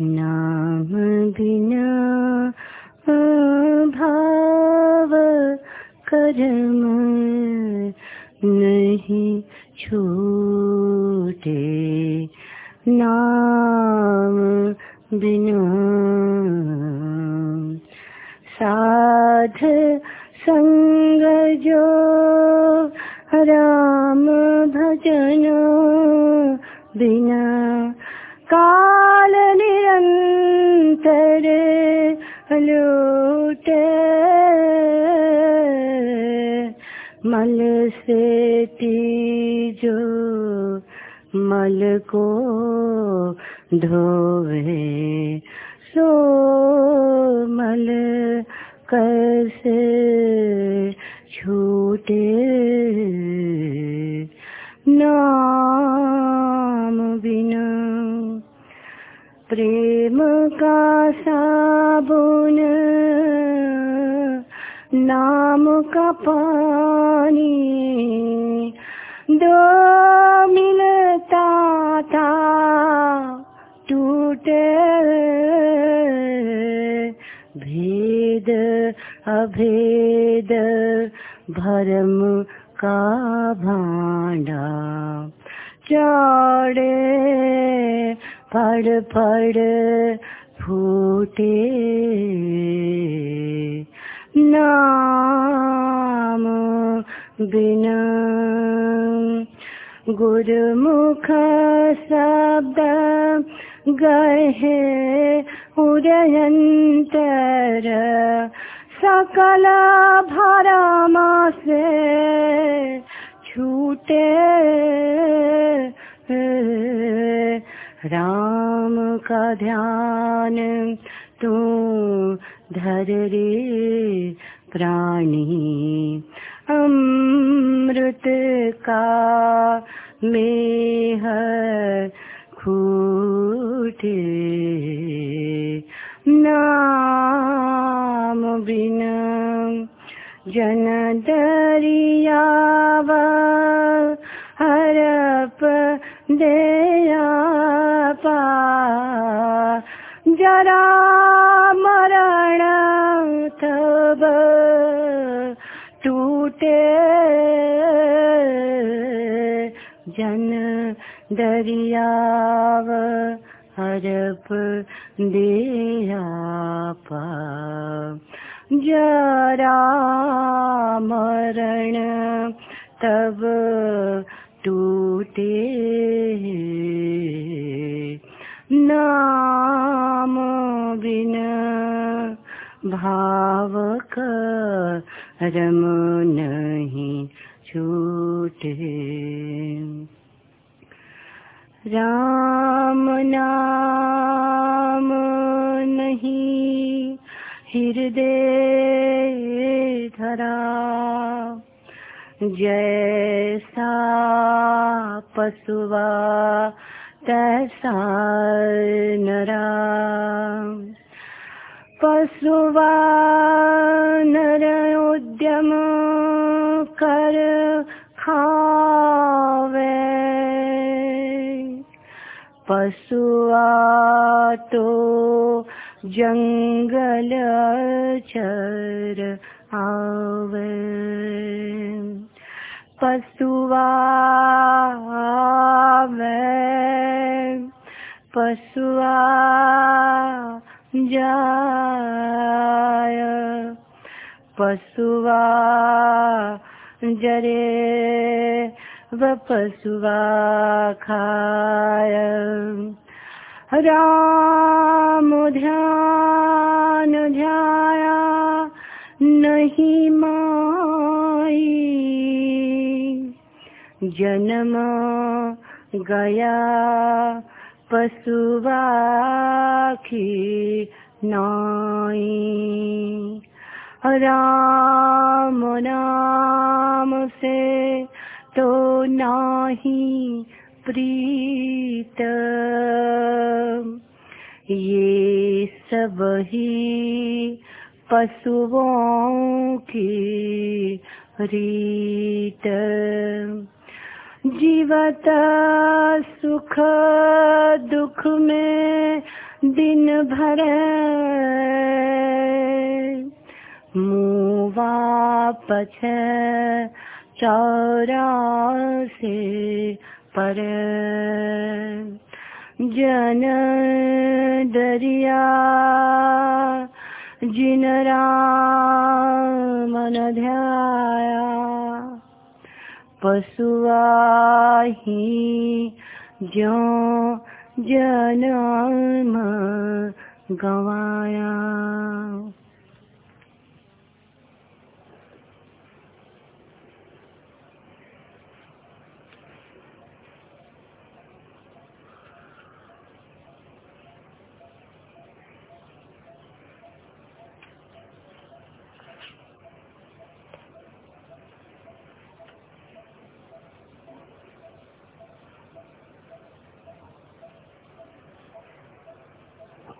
नाम बिना भाव कर्म नहीं छूटे। नाम बिना साध संग जो राम भजन बिना काल निरंतर लूटे। मल से तीजो मल को धोवे। सो मल कैसे छूटे। नाम बिना। प्रेम का साबुन, नाम का पानी, दो मिलता था, टूटे भेद, अभेद, भरम का भांडा। चौड़े पड़ पड़ फूटे। नाम बिना गुरुमुख शब्द गहे उदयंतर सकल भरम से छूटे राम का ध्यान तू धर रे प्राणी अमृत का मेह खूटे नाम बिना जन दरियाव हरप दया पा जरा मरण तब टूटे जन दरियाव हरप दिया पा जरा मरण तब टूटे। नाम बिन भाव करम नहीं छूटे। राम नाम नहीं हृदय धरा। जैसा पशुवा तैसा नरा। पशुवा नर उद्यम कर खावे। पशुआ तो जंगल चर आवे। पशुआ में पशुआ जाय। पशुआ जरे व पशुआ खाय। राम ध्यान ध्याया नहीं माई। जन्म गया पशुवा नाई। राम नाम से तो नाही प्रीत ये सब ही पशुओं की रीत। जीवत सुख दुख में दिन भर मुवा पछ चौरासे पर जन दरिया जिन राम ध्याया पशुआही जो जन्म गवाया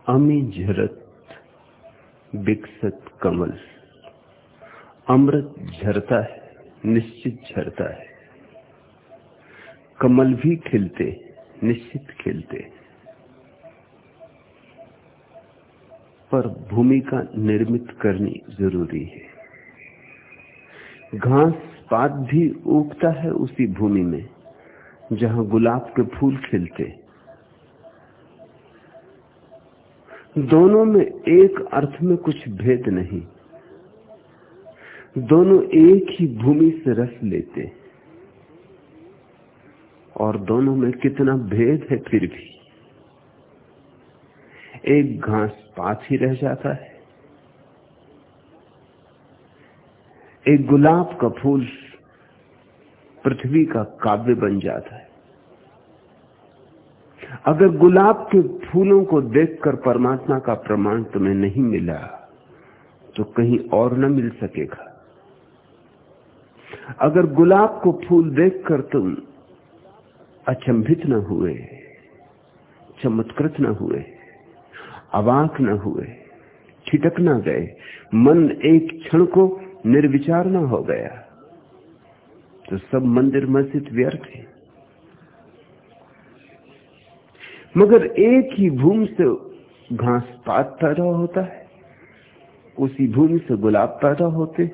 अमी झरत विकसत कमल। अमृत झरता है, निश्चित झरता है। कमल भी खिलते, निश्चित खिलते। पर भूमिका निर्मित करनी ज़रूरी है। घास पात भी उगता है उसी भूमि में, जहाँ गुलाब के फूल खिलते। हैं दोनों में एक अर्थ में कुछ भेद नहीं। दोनों एक ही भूमि से रस लेते और दोनों में कितना भेद है फिर भी। एक घास पात ही रह जाता है। एक गुलाब का फूल पृथ्वी का काव्य बन जाता है। अगर गुलाब के फूलों को देखकर परमात्मा का प्रमाण तुम्हें नहीं मिला तो कहीं और न मिल सकेगा। अगर गुलाब को फूल देखकर तुम अचंभित न हुए, चमत्कृत न हुए, अवाक न हुए ठिटक न गए, मन एक क्षण को निर्विचार न हो गया तो सब मंदिर मस्जिद व्यर्थ है। मगर एक ही भूमि से घास पात पैदा होता है, उसी भूमि से गुलाब पैदा होते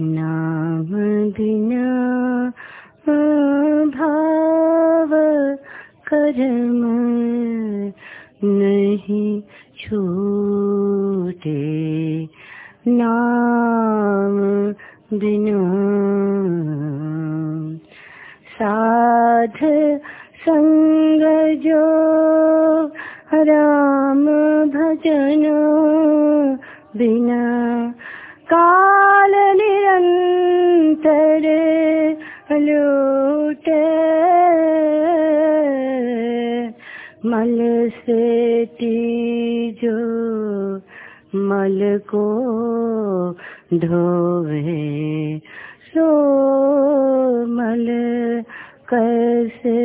नाम बिना भाव कर्म नहीं छूटे। नाम बिना। साध संग जो राम भजन बिना। काल निरंतर लूटे। मल से जो मल को धोवे सो मल कैसे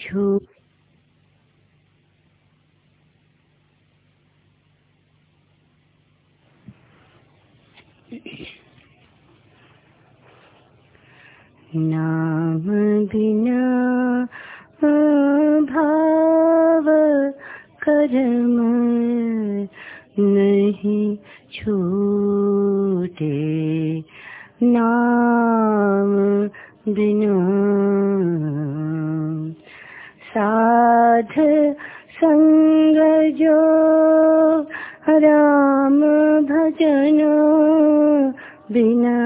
छू नाम बिना भाव कर्म नहीं छूटे। नाम बिना साध संग जो राम भजन बिना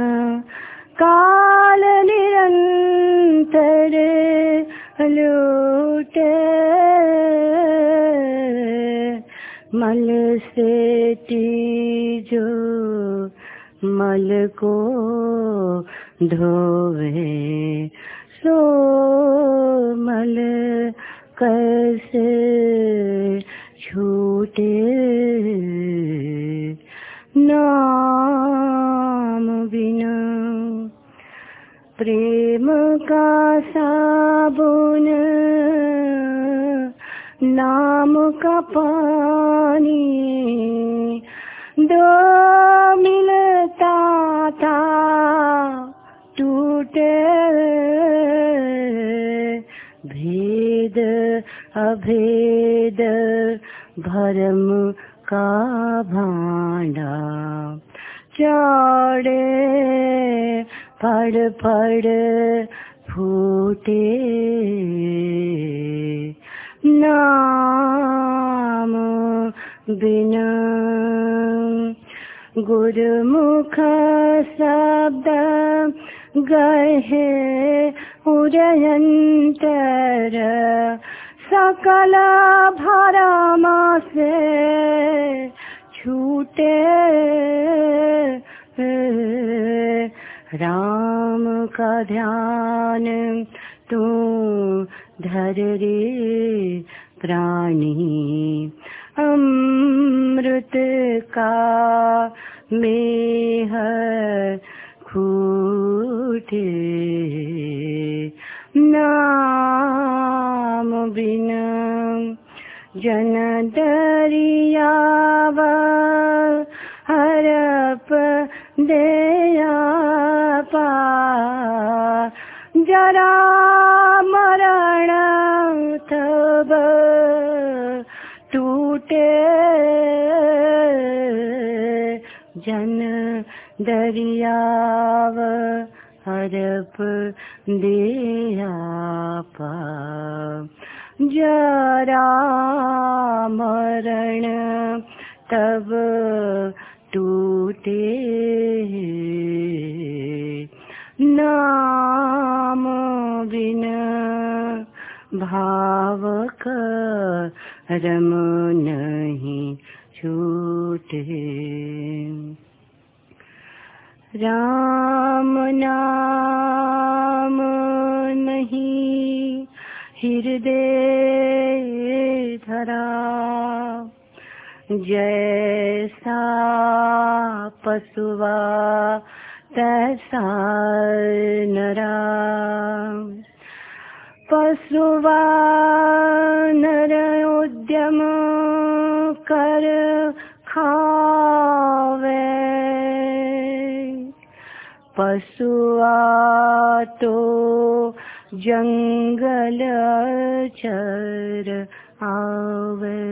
काल निरंतर लूटे। मल से जो मल को धोवे। सो मल कैसे छूटे नाम बिना। प्रेम का साबुन नाम का पानी दो मिलता था, टूटे भेद, अभेद, भरम का भांडा। चौड़े फड़ फड़ फूटे नाम बिना। गुरुमुख शब्द गहे उदयंतर। सकल भरम से छूटे। राम का ध्यान तू धर रे प्राणी अमृत का मेह खूटे। नाम बिना जन दरियाव हरप दया पा। जरा तब टूटे। जन दरियाव हरप दिया जरा मरण तब टूटे। नाम बिन भावक रम नहीं छूटे। राम नाम नहीं हृदय धरा। जैसा पशुवा तैसा नरा। पशुवा नर उद्यम कर खावे। पशुआ तो जंगल चर आवे।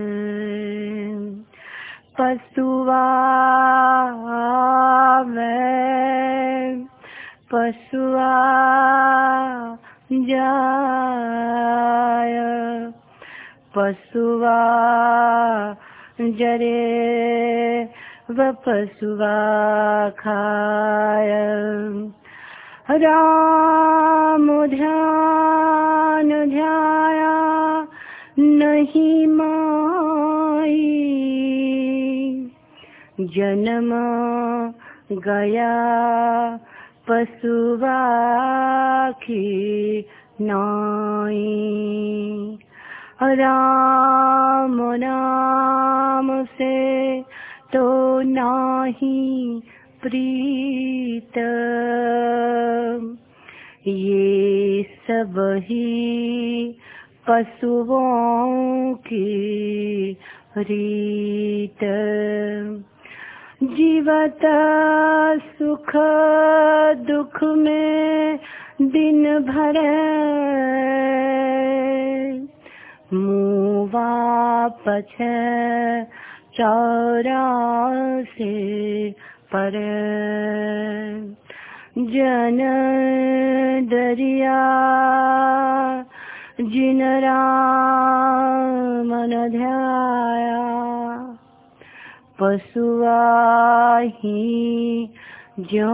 पशुआ पशुआ जाय। पशुआ जरे व पशुआ खाय। राम ध्यान ध्याया नहीं माई। जन्म गया पशुवा की नाई। राम नाम से तो नाही प्रीत। ये सब ही पशुओं की रीत। जीवत सुख दुख में दिन भर मुवा पछ चौरा से पर जन दरिया, जिन राम ध्याया पशुआ ही जो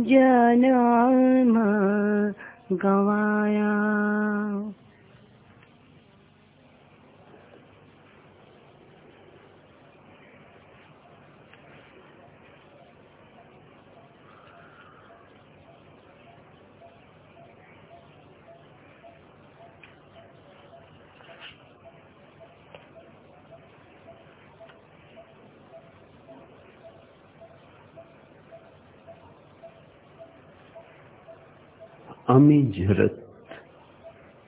जन्म गवाया। अमी झरत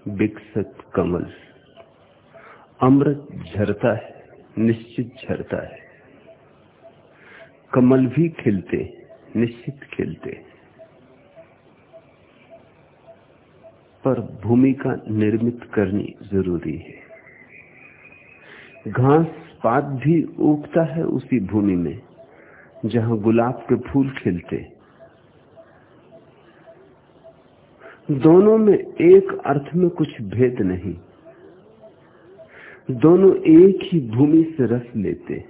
बिकसत कमल। अमृत झरता है, निश्चित झरता है। कमल भी खिलते, निश्चित खिलते। पर भूमिका निर्मित करनी ज़रूरी है। घास पात भी उगता है उसी भूमि में, जहाँ गुलाब के फूल खिलते। दोनों में एक अर्थ में कुछ भेद नहीं। दोनों एक ही भूमि से रस लेते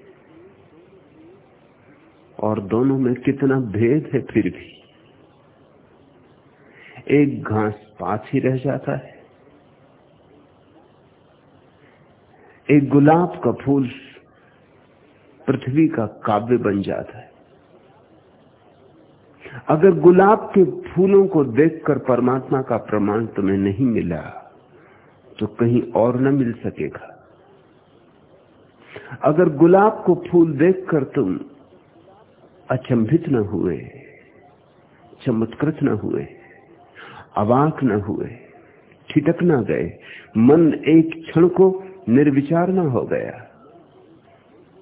और दोनों में कितना भेद है फिर भी। एक घास पात ही रह जाता है। एक गुलाब का फूल पृथ्वी का काव्य बन जाता है। अगर गुलाब के फूलों को देखकर परमात्मा का प्रमाण तुम्हें नहीं मिला तो कहीं और न मिल सकेगा। अगर गुलाब को फूल देखकर तुम अचंभित न हुए, चमत्कृत न हुए, अवाक न हुए ठिटक न गए, मन एक क्षण को निर्विचार न हो गया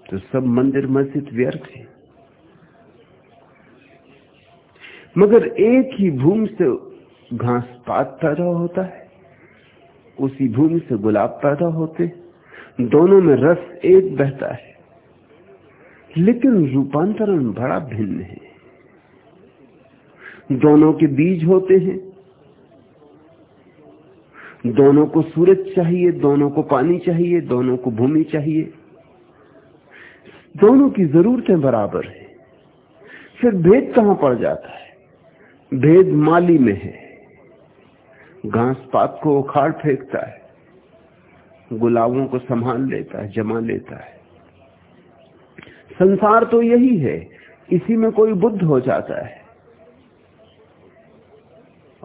तो सब मंदिर मस्जिद व्यर्थ है। मगर एक ही भूमि से घास पात पैदा होता है, उसी भूमि से गुलाब पैदा होते दोनों में रस एक बहता है, लेकिन रूपांतरण बड़ा भिन्न है। दोनों के बीज होते हैं, दोनों को सूरज चाहिए, दोनों को पानी चाहिए, दोनों को भूमि चाहिए। दोनों की जरूरतें बराबर है, फिर भेद कहाँ पड़ जाता है? भेद माली में है। घास पात को उखाड़ फेंकता है। गुलाबों को संभाल लेता है, जमा लेता है। संसार तो यही है, इसी में कोई बुद्ध हो जाता है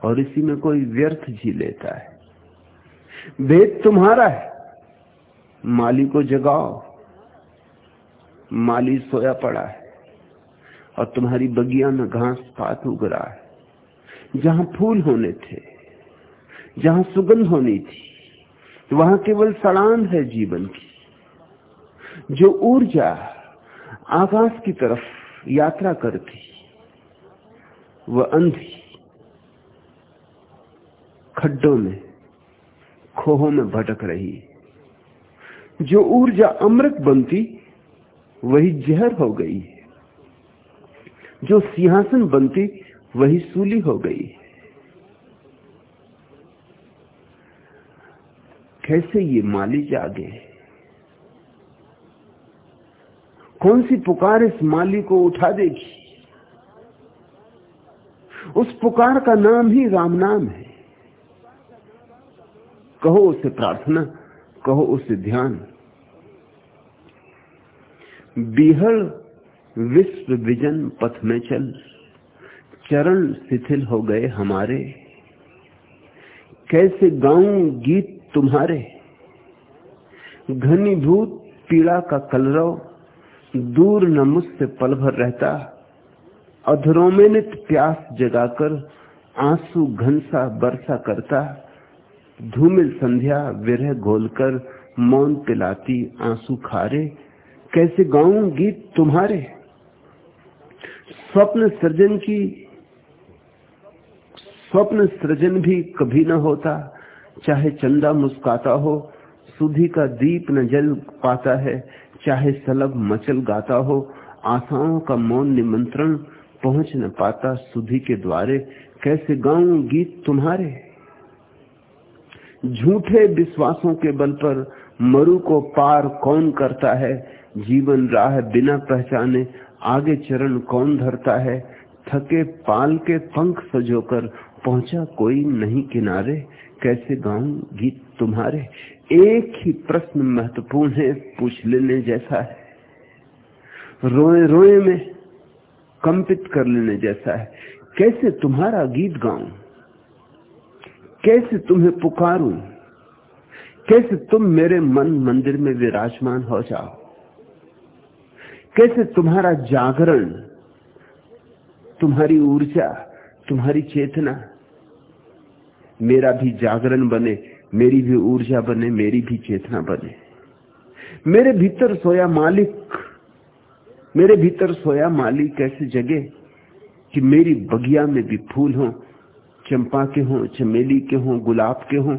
और इसी में कोई व्यर्थ जी लेता है। भेद तुम्हारा है, माली को जगाओ। माली सोया पड़ा है और तुम्हारी बगिया में घास पात उग रहा है। जहाँ फूल होने थे, जहाँ सुगंध होनी थी, वहाँ केवल सड़ान है जीवन की। जो ऊर्जा आकाश की तरफ़ यात्रा करती, वह अंधी, खड्डों में, खोहों में भटक रही। जो ऊर्जा अमृत बनती, वही जहर हो गई। जो सिंहासन बनती वही सूली हो गई। कैसे ये माली जागे? कौन सी पुकार इस माली को उठा देगी? उस पुकार का नाम ही राम नाम है। कहो उसे प्रार्थना, कहो उसे ध्यान। बिहड़ विश्व विजन पथ में चल। चरण शिथिल हो गए हमारे। कैसे गाऊं गीत तुम्हारे? घनीभूत पीड़ा का कलरव, दूर न मुझसे पल भर रहता। अधरों में नित प्यास जगाकर आँसू घनसा बरसा करता। धूमिल संध्या विरह घोलकर मौन पिलाती आँसू खारे। कैसे गाऊं गीत तुम्हारे? स्वप्न सृजन की स्वप्न सृजन भी कभी न होता। चाहे चंदा मुस्काता हो, सुधी का दीप न जल पाता है। चाहे सलब मचल गाता हो, आशाओं का मौन निमंत्रण पहुँच न पाता सुधी के द्वारे। कैसे गाऊं गीत तुम्हारे? झूठे विश्वासों के बल पर मरु को पार कौन करता है? जीवन राह बिना पहचाने आगे चरण कौन धरता है? थके पाल के पंख सजोकर पहुँचा कोई नहीं किनारे, कैसे गाऊं गीत तुम्हारे? एक ही प्रश्न महत्वपूर्ण है, पूछ लेने जैसा है। रोए रोए में कंपित कर लेने जैसा है। कैसे तुम्हारा गीत गाऊं? कैसे तुम्हें पुकारूं? कैसे तुम मेरे मन मंदिर में विराजमान हो जाओ? कैसे तुम्हारा जागरण, तुम्हारी ऊर्जा, तुम्हारी चेतना मेरा भी जागरण बने, मेरी भी ऊर्जा बने, मेरी भी चेतना बने। मेरे भीतर सोया मालिक, मेरे भीतर सोया मालिक कैसे जगे कि मेरी बगिया में भी फूल हो, चंपा के हों, चमेली के हों, गुलाब के हों,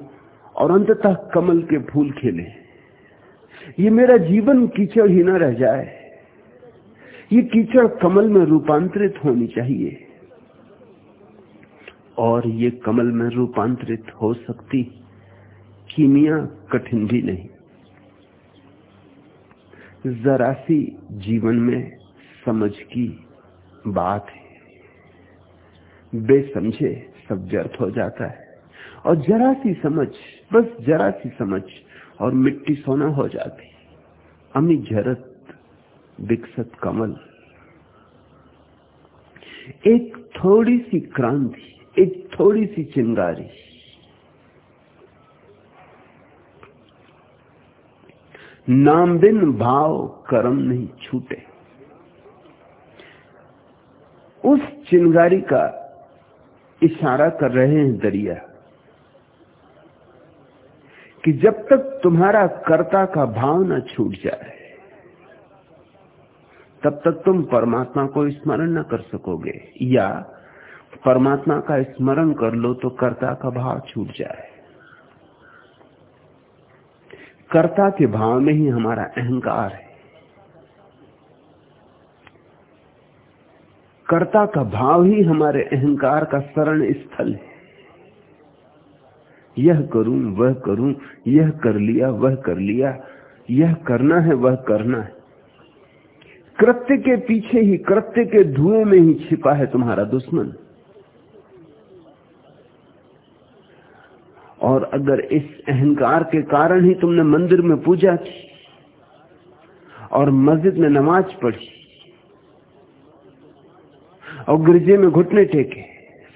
और अंततः कमल के फूल खिले। ये मेरा जीवन कीचड़ ही ना रह जाए। ये कीचड़ कमल में रूपांतरित होनी चाहिए। और ये कमल में रूपांतरित हो सकती कीमिया कठिन भी नहीं। जरा सी जीवन में समझ की बात है। बेसमझे सब व्यर्थ हो जाता है। और जरा सी समझ, बस जरा सी समझ और मिट्टी सोना हो जाती। अमी झरत विकसत कमल। एक थोड़ी सी क्रांति एक थोड़ी सी चिंगारी। नाम बिन भाव कर्म नहीं छूटे। उस चिंगारी का इशारा कर रहे हैं दरिया कि जब तक तुम्हारा कर्ता का भाव न छूट जाए, तब तक तुम परमात्मा को स्मरण न कर सकोगे या परमात्मा का स्मरण कर लो तो कर्ता का भाव छूट जाए। कर्ता के भाव में ही हमारा अहंकार है। कर्ता का भाव ही हमारे अहंकार का शरण स्थल है। यह करूँ, वह करूँ, यह कर लिया, वह कर लिया, यह करना है, वह करना है। कृत्य के पीछे ही, कृत्य के धुएँ में ही छिपा है तुम्हारा दुश्मन। और अगर इस अहंकार के कारण ही तुमने मंदिर में पूजा की और मस्जिद में नमाज़ पढ़ी और गिरजे में घुटने टेके,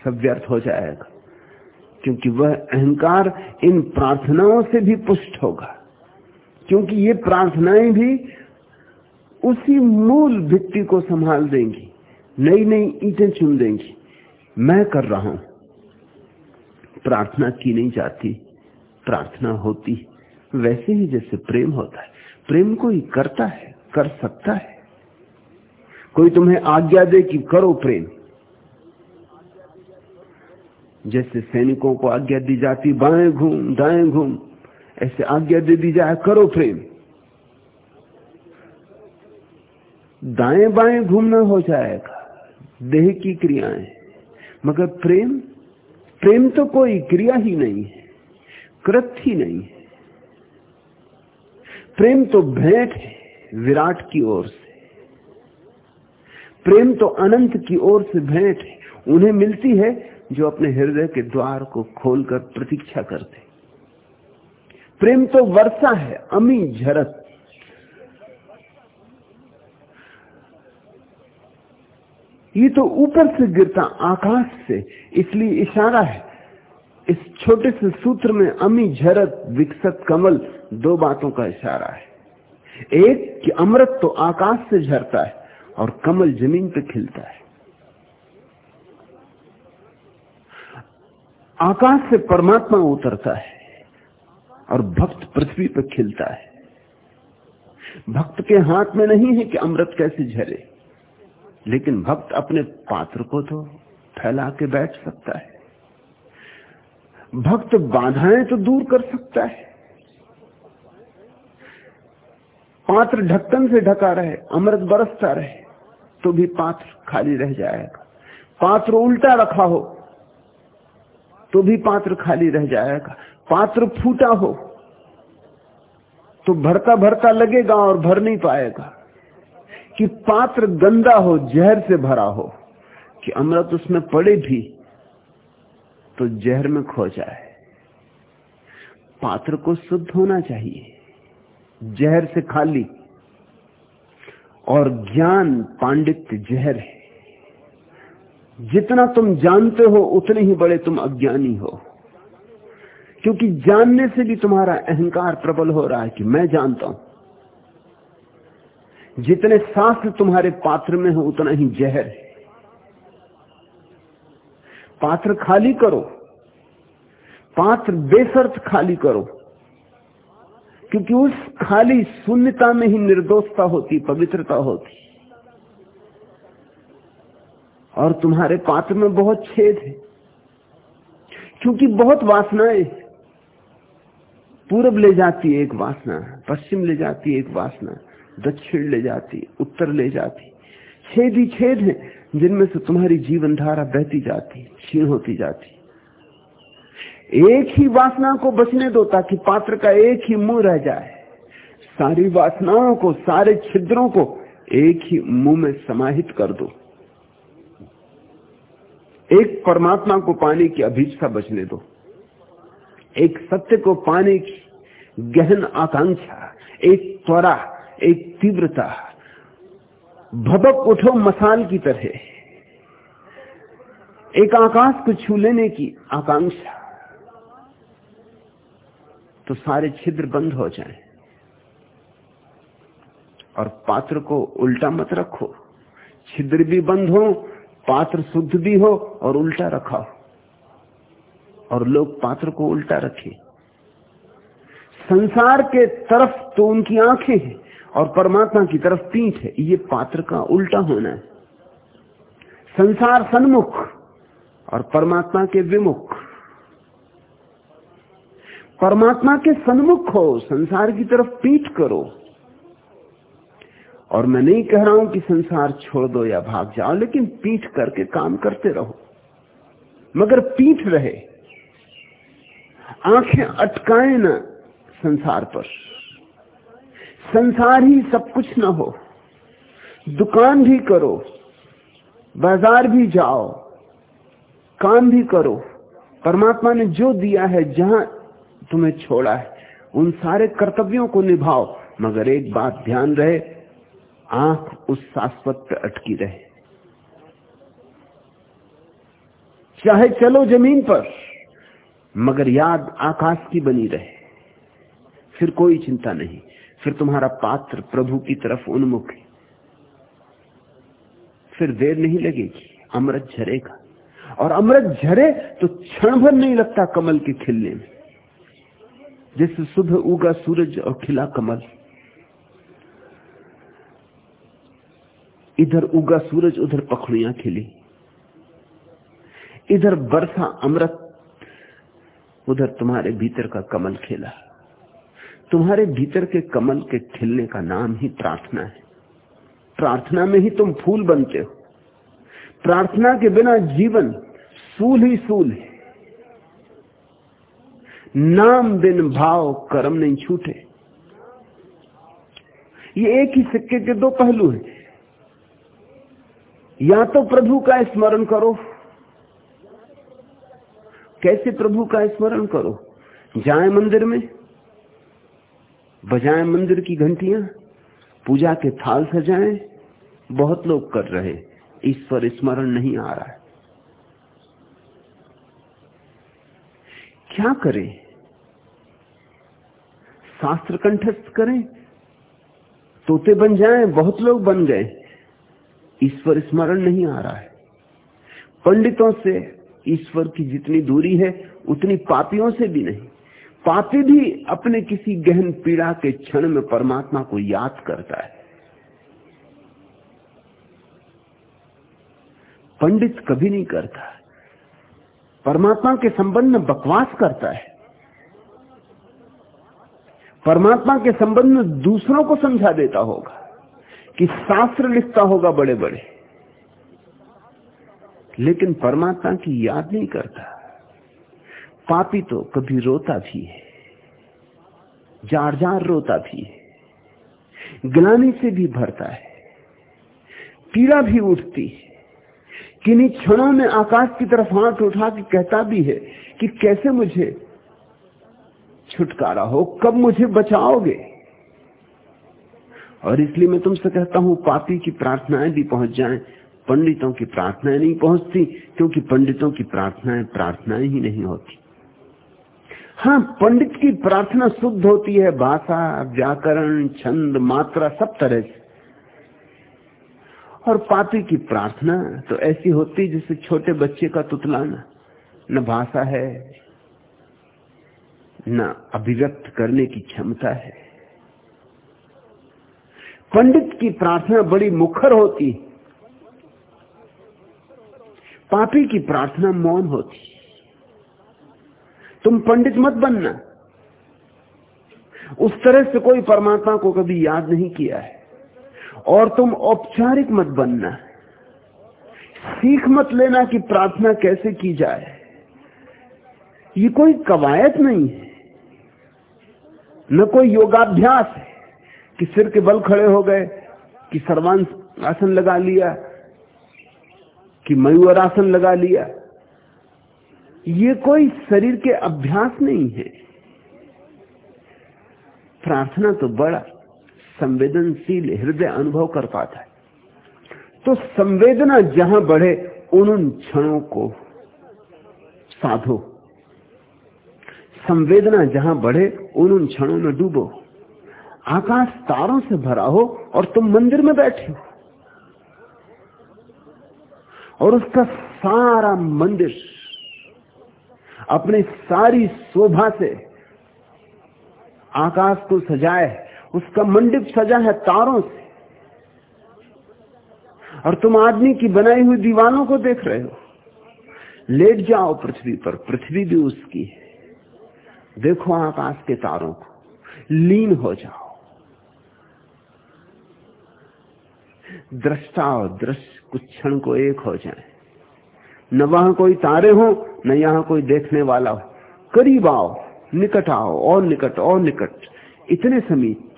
सब व्यर्थ हो जाएगा। क्योंकि वह अहंकार इन प्रार्थनाओं से भी पुष्ट होगा। क्योंकि ये प्रार्थनाएँ भी उसी मूल भित्ति को संभाल देंगी नई नई ईटें चुन देंगी। मैं कर रहा हूँ। प्रार्थना की नहीं जाती, प्रार्थना होती। वैसे ही जैसे प्रेम होता है। प्रेम कोई करता है, कर सकता है। कोई तुम्हें आज्ञा दे कि करो प्रेम। जैसे सैनिकों को आज्ञा दी जाती, बाएँ घूम, दाएँ घूम, ऐसे आज्ञा दे दी जाए, करो प्रेम। दाएँ बाएँ घूमना हो जाएगा, देह की क्रियाएँ। मगर प्रेम प्रेम तो कोई क्रिया ही नहीं है, कृत ही नहीं है। प्रेम तो भेंट है, विराट की ओर से। प्रेम तो अनंत की ओर से भेंट है, उन्हें मिलती है जो अपने हृदय के द्वार को खोलकर प्रतीक्षा करते। प्रेम तो वर्षा है अमी झरत। ये तो ऊपर से गिरता, आकाश से। इसलिए इशारा है। इस छोटे से सूत्र में अमी, झरत, विकसत, कमल, दो बातों का इशारा है। एक, कि अमृत तो आकाश से झरता है और कमल ज़मीन पे खिलता है। आकाश से परमात्मा उतरता है और भक्त पृथ्वी पर खिलता है। भक्त के हाथ में नहीं है कि अमृत कैसे झरे। लेकिन भक्त अपने पात्र को तो फैला के बैठ सकता है। भक्त बाधाएँ तो दूर कर सकता है। पात्र ढक्कन से ढका रहे, अमृत बरसता रहे तो भी पात्र खाली रह जाएगा। पात्र उल्टा रखा हो तो भी पात्र खाली रह जाएगा। पात्र फूटा हो तो भरता भरता लगेगा और भर नहीं पाएगा। कि पात्र गंदा हो, जहर से भरा हो, कि अमृत उसमें पड़े भी तो जहर में खो जाए। पात्र को शुद्ध होना चाहिए, जहर से खाली। और ज्ञान पांडित्य जहर है। जितना तुम जानते हो, उतने ही बड़े तुम अज्ञानी हो। क्योंकि जानने से भी तुम्हारा अहंकार प्रबल हो रहा है कि मैं जानता हूँ। जितने शास्त्र तुम्हारे पात्र में हो, उतना ही जहर है। पात्र खाली करो। पात्र बेसर्त खाली करो। क्योंकि उस खाली शून्यता में ही निर्दोषता होती, पवित्रता होती। और तुम्हारे पात्र में बहुत छेद है। क्योंकि बहुत वासनाएँ पूरब ले जाती है एक वासना, पश्चिम ले जाती है एक वासना। दक्षिण ले जाती, उत्तर ले जाती। छेद ही छेद है, जिनमें से तुम्हारी जीवन धारा बहती जाती, क्षीण होती जाती। एक ही वासना को बचने दो ताकि पात्र का एक ही मुँह रह जाए। सारी वासनाओं को, सारे छिद्रों को एक ही मुँह में समाहित कर दो। एक परमात्मा को पाने की अभीक्षा बचने दो। एक सत्य को पाने की गहन आकांक्षा, एक त्वरा एक तीव्रता, भबक उठो मसाल की तरह। एक आकाश को छू लेने की आकांक्षा। तो सारे छिद्र बंद हो जाएँ। और पात्र को उल्टा मत रखो। छिद्र भी बंद हो, पात्र शुद्ध भी हो और उल्टा रखा हो। और लोग पात्र को उल्टा रखें। संसार के तरफ़ तो उनकी आँखें हैं। और परमात्मा की तरफ़ पीठ है। ये पात्र का उल्टा होना है। संसार सन्मुख और परमात्मा के विमुख। परमात्मा के सन्मुख हो, संसार की तरफ़ पीठ करो। और मैं नहीं कह रहा हूँ कि संसार छोड़ दो या भाग जाओ, लेकिन पीठ करके काम करते रहो। मगर पीठ रहे। आँखें अटकाए ना संसार पर। संसार ही सब कुछ न हो। दुकान भी करो, बाज़ार भी जाओ, काम भी करो। परमात्मा ने जो दिया है, जहाँ तुम्हें छोड़ा है, उन सारे कर्तव्यों को निभाओ। मगर एक बात ध्यान रहे, आँख उस शाश्वत पर अटकी रहे। चाहे चलो ज़मीन पर, मगर याद आकाश की बनी रहे। फिर कोई चिंता नहीं। फिर तुम्हारा पात्र प्रभु की तरफ़ उन्मुख है। फिर देर नहीं लगेगी, अमृत झरेगा। और अमृत झरे तो क्षण भर नहीं लगता कमल के खिलने में। जैसे सुबह उगा सूरज और खिला कमल। इधर उगा सूरज, उधर पखड़ियाँ खिली। इधर बरसा अमृत, उधर तुम्हारे भीतर का कमल खिला। तुम्हारे भीतर के कमल के खिलने का नाम ही प्रार्थना है। प्रार्थना में ही तुम फूल बनते हो। प्रार्थना के बिना जीवन सूल ही सूल है। नाम बिन भाव कर्म नहीं छूटे। ये एक ही सिक्के के दो पहलू हैं। या तो प्रभु का स्मरण करो। कैसे प्रभु का स्मरण करो? जाए मंदिर में। बजाएँ मंदिर की घंटियाँ, पूजा के थाल सजाएँ, बहुत लोग कर रहे, ईश्वर स्मरण नहीं आ रहा है। क्या करें? शास्त्र कंठस्थ करें, तोते बन जाएँ, बहुत लोग बन गए, ईश्वर स्मरण नहीं आ रहा है। पंडितों से ईश्वर की जितनी दूरी है, उतनी पापियों से भी नहीं। पापी भी अपने किसी गहन पीड़ा के क्षण में परमात्मा को याद करता है। पंडित कभी नहीं करता। परमात्मा के संबंध में बकवास करता है। परमात्मा के संबंध में दूसरों को समझा देता होगा कि शास्त्र लिखता होगा बड़े बड़े लेकिन परमात्मा की याद नहीं करता। पापी तो कभी रोता भी है जार जार रोता भी है, ग्लानी से भी भरता है, पीड़ा भी उठती है, किन्हीं क्षणों में आकाश की तरफ़ हाथ उठा के कहता भी है कि कैसे मुझे छुटकारा हो, कब मुझे बचाओगे? और इसलिए मैं तुमसे कहता हूँ, पापी की प्रार्थनाएँ भी पहुँच जाएँ, पंडितों की प्रार्थनाएँ नहीं पहुँचती, क्योंकि पंडितों की प्रार्थनाएँ प्रार्थनाएँ ही नहीं होती। हाँ पंडित की प्रार्थना शुद्ध होती है, भाषा, व्याकरण, छंद, मात्रा, सब तरह से। और पापी की प्रार्थना तो ऐसी होती जैसे छोटे बच्चे का तुतलाना। न भाषा है, न अभिव्यक्त करने की क्षमता है। पंडित की प्रार्थना बड़ी मुखर होती पापी की प्रार्थना मौन होती तुम पंडित मत बनना। उस तरह से कोई परमात्मा को कभी याद नहीं किया है। और तुम औपचारिक मत बनना। सीख मत लेना कि प्रार्थना कैसे की जाए। ये कोई कवायद नहीं है। न कोई योगाभ्यास है कि सिर के बल खड़े हो गए, कि सर्वांश आसन लगा लिया, कि मयूर आसन लगा लिया। ये कोई शरीर के अभ्यास नहीं है। प्रार्थना तो बड़ा संवेदनशील हृदय अनुभव कर पाता है। तो संवेदना जहाँ बढ़े, उन क्षणों को साधो। संवेदना जहाँ बढ़े, उन क्षणों में डूबो। आकाश तारों से भरा हो और तुम मंदिर में बैठे हो। और उसका सारा मंदिर अपनी सारी शोभा से आकाश को सजाए, उसका मंडिप सजा है तारों से। और तुम आदमी की बनाई हुई दीवानों को देख रहे हो। लेट जाओ पृथ्वी पर, पृथ्वी भी उसकी है। देखो आकाश के तारों को, लीन हो जाओ। दृष्टा और दृश्य कुछ क्षण को एक हो जाए। न वहाँ कोई तारे हो, न यहाँ कोई देखने वाला हो। करीब आओ, निकट आओ, और निकट और निकट। इतने समीप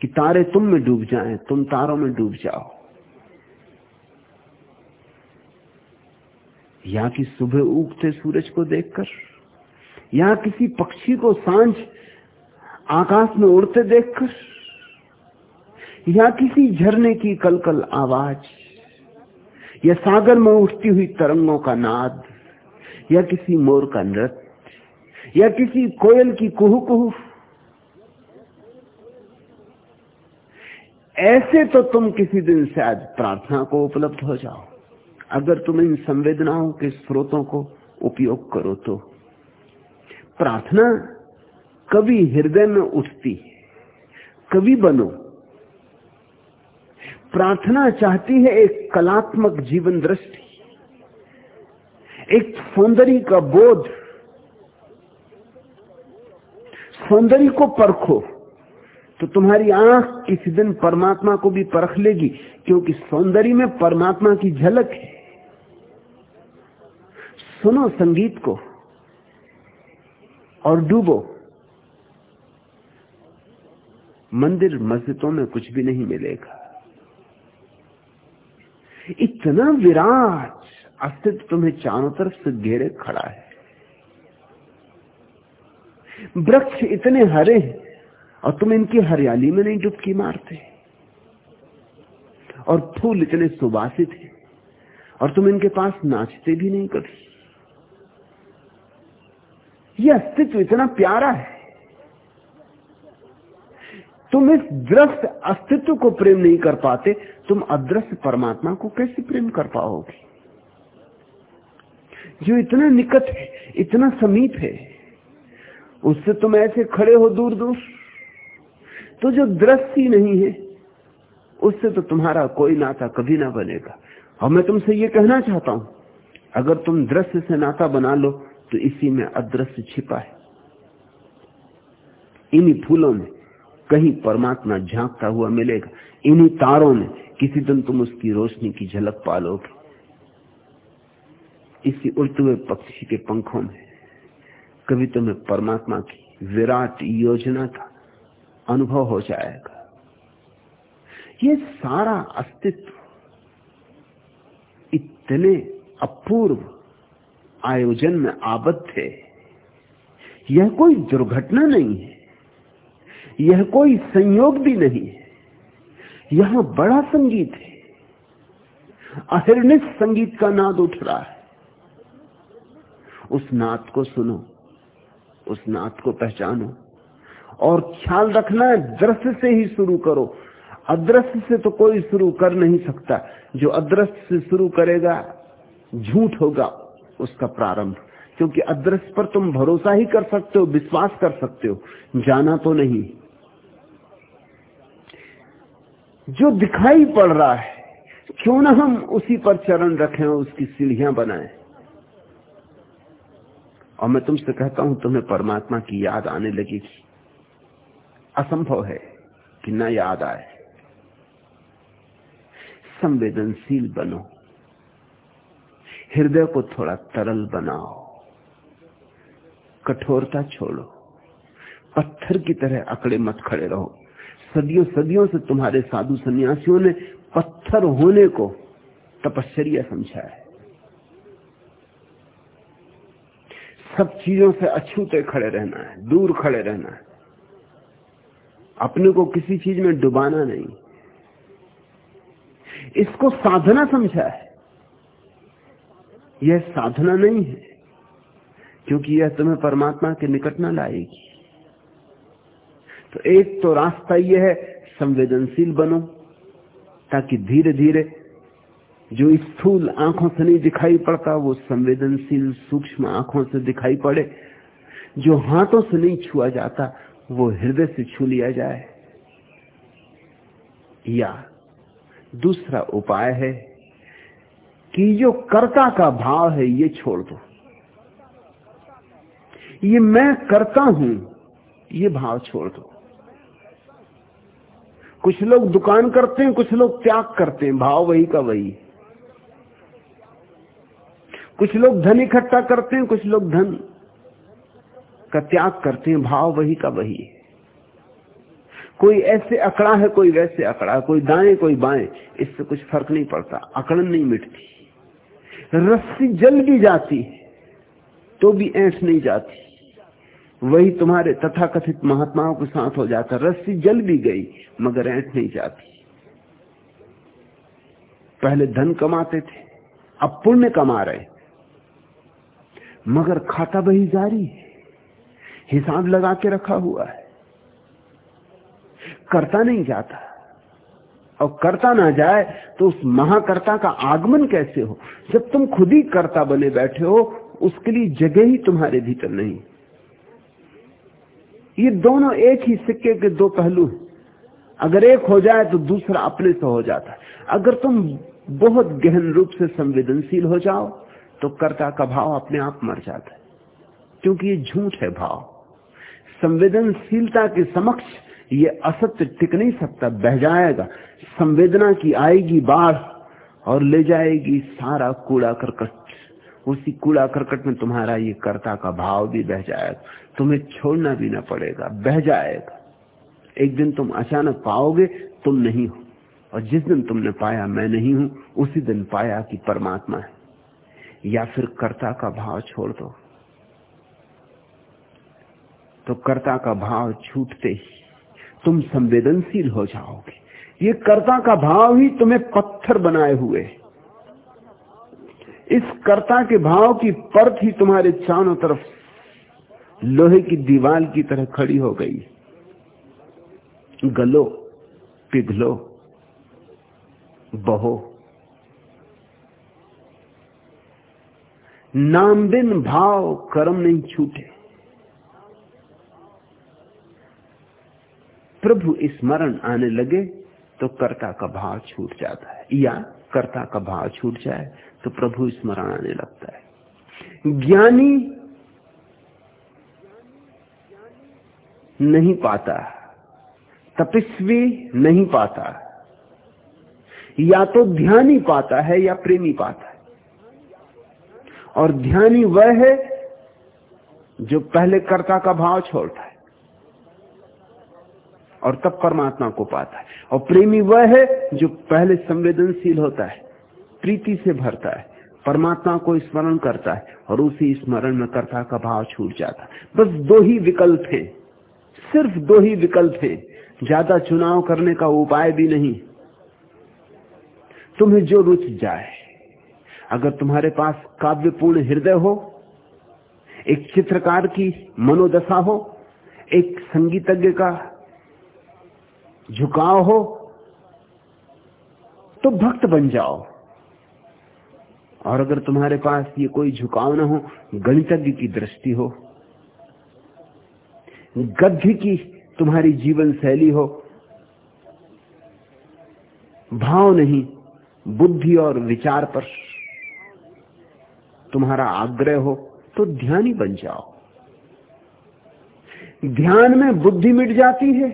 कि तारे तुम में डूब जाएँ, तुम तारों में डूब जाओ। या कि सुबह उगते सूरज को देखकर या किसी पक्षी को साँझ आकाश में उड़ते देखकर या किसी झरने की कलकल आवाज़ या सागर में उठती हुई तरंगों का नाद, या किसी मोर का नृत्य, या किसी कोयल की कुहू कुहू ऐसे तो तुम किसी दिन शायद प्रार्थना को उपलब्ध हो जाओ। अगर तुम इन संवेदनाओं के स्रोतों को उपयोग करो तो। प्रार्थना कभी हृदय में उठती कभी बनो। प्रार्थना चाहती है एक कलात्मक जीवन दृष्टि, एक सौंदर्य का बोध। सौंदर्य को परखो तो तुम्हारी आँख किसी दिन परमात्मा को भी परख लेगी, क्योंकि सौंदर्य में परमात्मा की झलक है। सुनो संगीत को और डूबो। मंदिर मस्जिदों में कुछ भी नहीं मिलेगा। इतना विराट अस्तित्व तुम्हें चारों तरफ़ से घेरे खड़ा है। वृक्ष इतने हरे हैं और तुम इनकी हरियाली में नहीं डुबकी मारते। और फूल इतने सुबासित हैं और तुम इनके पास नाचते भी नहीं कभी। यह अस्तित्व इतना प्यारा है। तुम इस दृश्य अस्तित्व को प्रेम नहीं कर पाते, तुम अदृश्य परमात्मा को कैसे प्रेम कर पाओगे? जो इतना निकट है, इतना समीप है, उससे तुम ऐसे खड़े हो दूर दूर तो जो दृश्य नहीं है, उससे तो तुम्हारा कोई नाता कभी ना बनेगा। और मैं तुमसे ये कहना चाहता हूँ, अगर तुम दृश्य से नाता बना लो तो इसी में अदृश्य छिपा है। इन्हीं फूलों में कहीं परमात्मा झांकता हुआ मिलेगा। इन्हीं तारों में किसी दिन तुम उसकी रोशनी की झलक पालोगे। इसी उड़ते हुए पक्षी के पंखों में कभी तुम्हें परमात्मा की विराट योजना का अनुभव हो जाएगा। ये सारा अस्तित्व इतने अपूर्व आयोजन में आबद्ध है। यह कोई दुर्घटना नहीं है। यह कोई संयोग भी नहीं है। यहाँ बड़ा संगीत है। अहिर्णित संगीत का नाद उठ रहा है। उस नाद को सुनो, उस नाद को पहचानो और ख्याल रखना है दृश्य से ही शुरू करो। अदृश्य से तो कोई शुरू कर नहीं सकता। जो अदृश्य से शुरू करेगा, झूठ होगा उसका प्रारंभ। क्योंकि अदृश्य पर तुम भरोसा ही कर सकते हो, विश्वास कर सकते हो। जाना तो नहीं। जो दिखाई पड़ रहा है, क्यों ना हम उसी पर चरण रखें और उसकी सीढ़ियाँ बनाएँ? और मैं तुमसे कहता हूँ, तुम्हें परमात्मा की याद आने लगेगी। असंभव है कि ना याद आए। संवेदनशील बनो। हृदय को थोड़ा तरल बनाओ। कठोरता छोड़ो। पत्थर की तरह अकड़े मत खड़े रहो। सदियों सदियों से तुम्हारे साधु सन्यासियों ने पत्थर होने को तपश्चर्या समझा है। सब चीज़ों से अछूते खड़े रहना है, दूर खड़े रहना है। अपने को किसी चीज़ में डुबाना नहीं। इसको साधना समझा है। यह साधना नहीं है, क्योंकि यह तुम्हें परमात्मा के निकट न लाएगी। तो एक तो रास्ता यह है, संवेदनशील बनो, ताकि धीरे धीरे जो स्थूल आँखों से नहीं दिखाई पड़ता, वो संवेदनशील, सूक्ष्म आँखों से दिखाई पड़े। जो हाथों से नहीं छुआ जाता, वो हृदय से छू लिया जाए। या दूसरा उपाय है कि जो कर्ता का भाव है, ये छोड़ दो। ये मैं करता हूँ, ये भाव छोड़ दो। कुछ लोग दुकान करते हैं, कुछ लोग त्याग करते हैं, भाव वही का वही। कुछ लोग धन इकट्ठा करते हैं, कुछ लोग धन का त्याग करते हैं, भाव वही का वही। कोई ऐसे अकड़ा है, कोई वैसे अकड़ा कोई दाएँ, कोई बाएँ, इससे कुछ फ़र्क नहीं पड़ता, अकड़न नहीं मिटती। रस्सी जल भी जाती है तो भी ऐठ नहीं जाती। वही तुम्हारे तथाकथित महात्माओं के साथ हो जाता, रस्सी जल भी गई, मगर ऐठ नहीं जाती। पहले धन कमाते थे, अब पुण्य कमा रहे मगर खाता बही जारी है, हिसाब लगा के रखा हुआ है। करता नहीं जाता। और करता ना जाए तो उस महाकर्ता का आगमन कैसे हो? जब तुम खुद ही कर्ता बने बैठे हो, उसके लिए जगह ही तुम्हारे भीतर नहीं। ये दोनों एक ही सिक्के के दो पहलू हैं। अगर एक हो जाए तो दूसरा अपने से हो जाता है। अगर तुम बहुत गहन रूप से संवेदनशील हो जाओ तो कर्ता का भाव अपने आप मर जाता है। क्योंकि ये झूठ है भाव। संवेदनशीलता के समक्ष ये असत्य टिक नहीं सकता, बह जाएगा। संवेदना की आएगी बाढ़ और ले जाएगी सारा कूड़ा करकट। उसी कूड़ा करकट में तुम्हारा ये कर्ता का भाव भी बह जाएगा। तुम्हें छोड़ना भी ना पड़ेगा, बह जाएगा। एक दिन तुम अचानक पाओगे, तुम नहीं हो। और जिस दिन तुमने पाया मैं नहीं हूँ, उसी दिन पाया कि परमात्मा है। या फिर कर्ता का भाव छोड़ दो। तो कर्ता का भाव छूटते ही तुम संवेदनशील हो जाओगे। ये कर्ता का भाव ही तुम्हें पत्थर बनाए हुए इस कर्ता के भाव की परत ही तुम्हारे चारों तरफ़ लोहे की दीवार की तरह खड़ी हो गई। गलो, पिघलो, बहो। नाम बिन भाव कर्म नहीं छूटे। प्रभु स्मरण आने लगे तो कर्ता का भाव छूट जाता है। या कर्ता का भाव छूट जाए तो प्रभु स्मरण आने लगता है। ज्ञानी नहीं पाता। तपस्वी नहीं पाता। या तो ध्यानी पाता है या प्रेमी पाता है। और ध्यानी वह है जो पहले कर्ता का भाव छोड़ता है और तब परमात्मा को पाता है। और प्रेमी वह है जो पहले संवेदनशील होता है, प्रीति से भरता है, परमात्मा को स्मरण करता है और उसी स्मरण में कर्ता का भाव छूट जाता है। बस दो ही विकल्प हैं। सिर्फ़ दो ही विकल्प हैं। ज़्यादा चुनाव करने का उपाय भी नहीं। तुम्हें जो रुच जाए, अगर तुम्हारे पास काव्यपूर्ण हृदय हो, एक चित्रकार की मनोदशा हो, एक संगीतज्ञ का झुकाव हो तो भक्त बन जाओ। और अगर तुम्हारे पास ये कोई झुकाव ना हो, गणितज्ञ की दृष्टि हो गद्य की तुम्हारी जीवन शैली हो। भाव नहीं, बुद्धि और विचार पर तुम्हारा आग्रह हो तो ध्यान ही बन जाओ। ध्यान में बुद्धि मिट जाती है,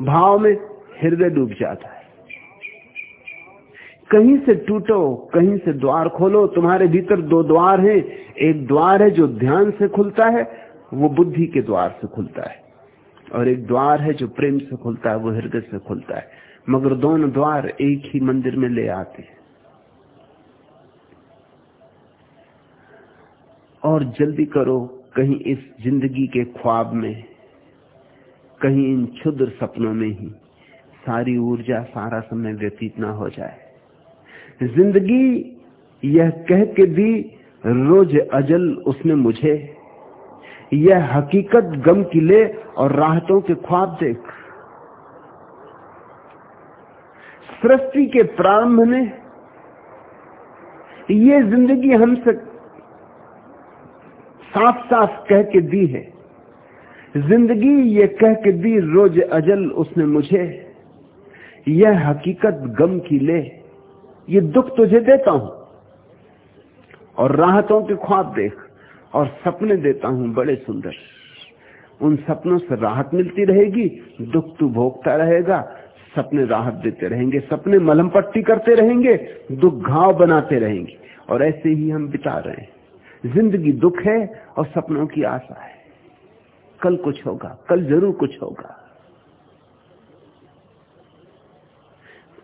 भाव में हृदय डूब जाता है। कहीं से टूटो, कहीं से द्वार खोलो, तुम्हारे भीतर दो द्वार हैं, एक द्वार है जो ध्यान से खुलता है वो बुद्धि के द्वार से खुलता है। और एक द्वार है जो प्रेम से खुलता है, वो हृदय से खुलता है। मगर दोनों द्वार एक ही मंदिर में ले आते हैं। और जल्दी करो, कहीं इस ज़िंदगी के ख्वाब में, कहीं इन क्षुद्र सपनों में ही सारी ऊर्जा, सारा समय व्यतीत ना हो जाए। ज़िंदगी यह कह के भी रोज अजल उसने मुझे। यह हकीकत गम की ले और राहतों के ख्वाब देख। सृष्टि के प्रारंभ में ये ज़िंदगी हमसे साफ़ साफ़ कह के दी है। ज़िंदगी ये कह के दी रोज अजल उसने मुझे। यह हकीकत गम की ले। ये दुख तुझे देता हूँ और राहतों के ख्वाब देख। और सपने देता हूँ बड़े सुंदर। उन सपनों से राहत मिलती रहेगी, दुख तू भोगता रहेगा, सपने राहत देते रहेंगे, सपने मलम पट्टी करते रहेंगे, दुख घाव बनाते रहेंगे, और ऐसे ही हम बिता रहे हैं। ज़िंदगी दुख है और सपनों की आशा है। कल कुछ होगा, कल ज़रूर कुछ होगा।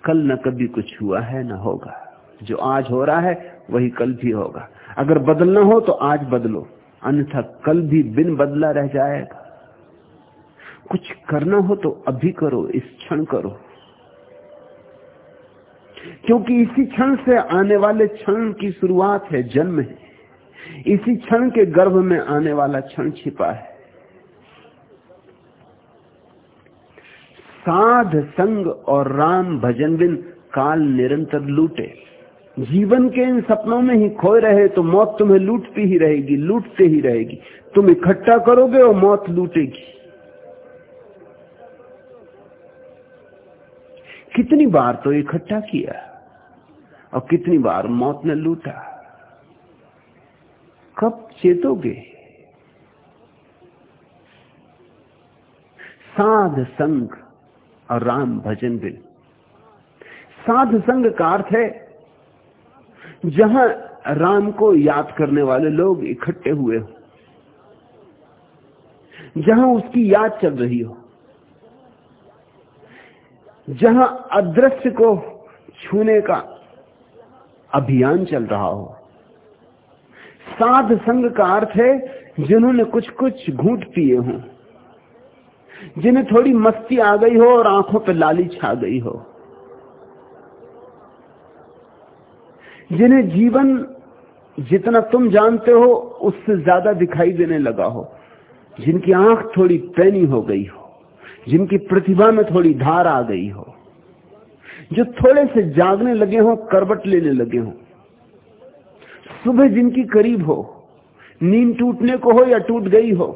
कल न कभी कुछ हुआ है, न होगा। जो आज हो रहा है, वही कल भी होगा। अगर बदलना हो तो आज बदलो। अन्यथा कल भी बिन बदला रह जाएगा। कुछ करना हो तो अभी करो, इस क्षण करो। क्योंकि इसी क्षण से आने वाले क्षण की शुरुआत है, जन्म है। इसी क्षण के गर्भ में आने वाला क्षण छिपा है। साध संग और राम भजन बिन काल निरंतर लूटे। जीवन के इन सपनों में ही खोए रहे तो मौत तुम्हें लूटती ही रहेगी, लूटते ही रहेगी। तुम इकट्ठा करोगे और मौत लूटेगी। कितनी बार तो इकट्ठा किया और कितनी बार मौत ने लूटा। कब चेतोगे? साध संग और राम भजन बिन। साध संग का अर्थ है जहाँ राम को याद करने वाले लोग इकट्ठे हुए हो, जहाँ उसकी याद चल रही हो, जहाँ अदृश्य को छूने का अभियान चल रहा हो। साध संग का अर्थ है जिन्होंने कुछ कुछ घूट पिए हों, जिन्हें थोड़ी मस्ती आ गई हो और आँखों पर लाली छा गई हो। जिन्हें जीवन जितना तुम जानते हो, उससे ज़्यादा दिखाई देने लगा हो। जिनकी आँख थोड़ी पैनी हो गई हो, जिनकी प्रतिभा में थोड़ी धार आ गई हो, जो थोड़े से जागने लगे हो, करवट लेने लगे हो। सुबह जिनकी करीब हो, नींद टूटने को हो या टूट गई हो,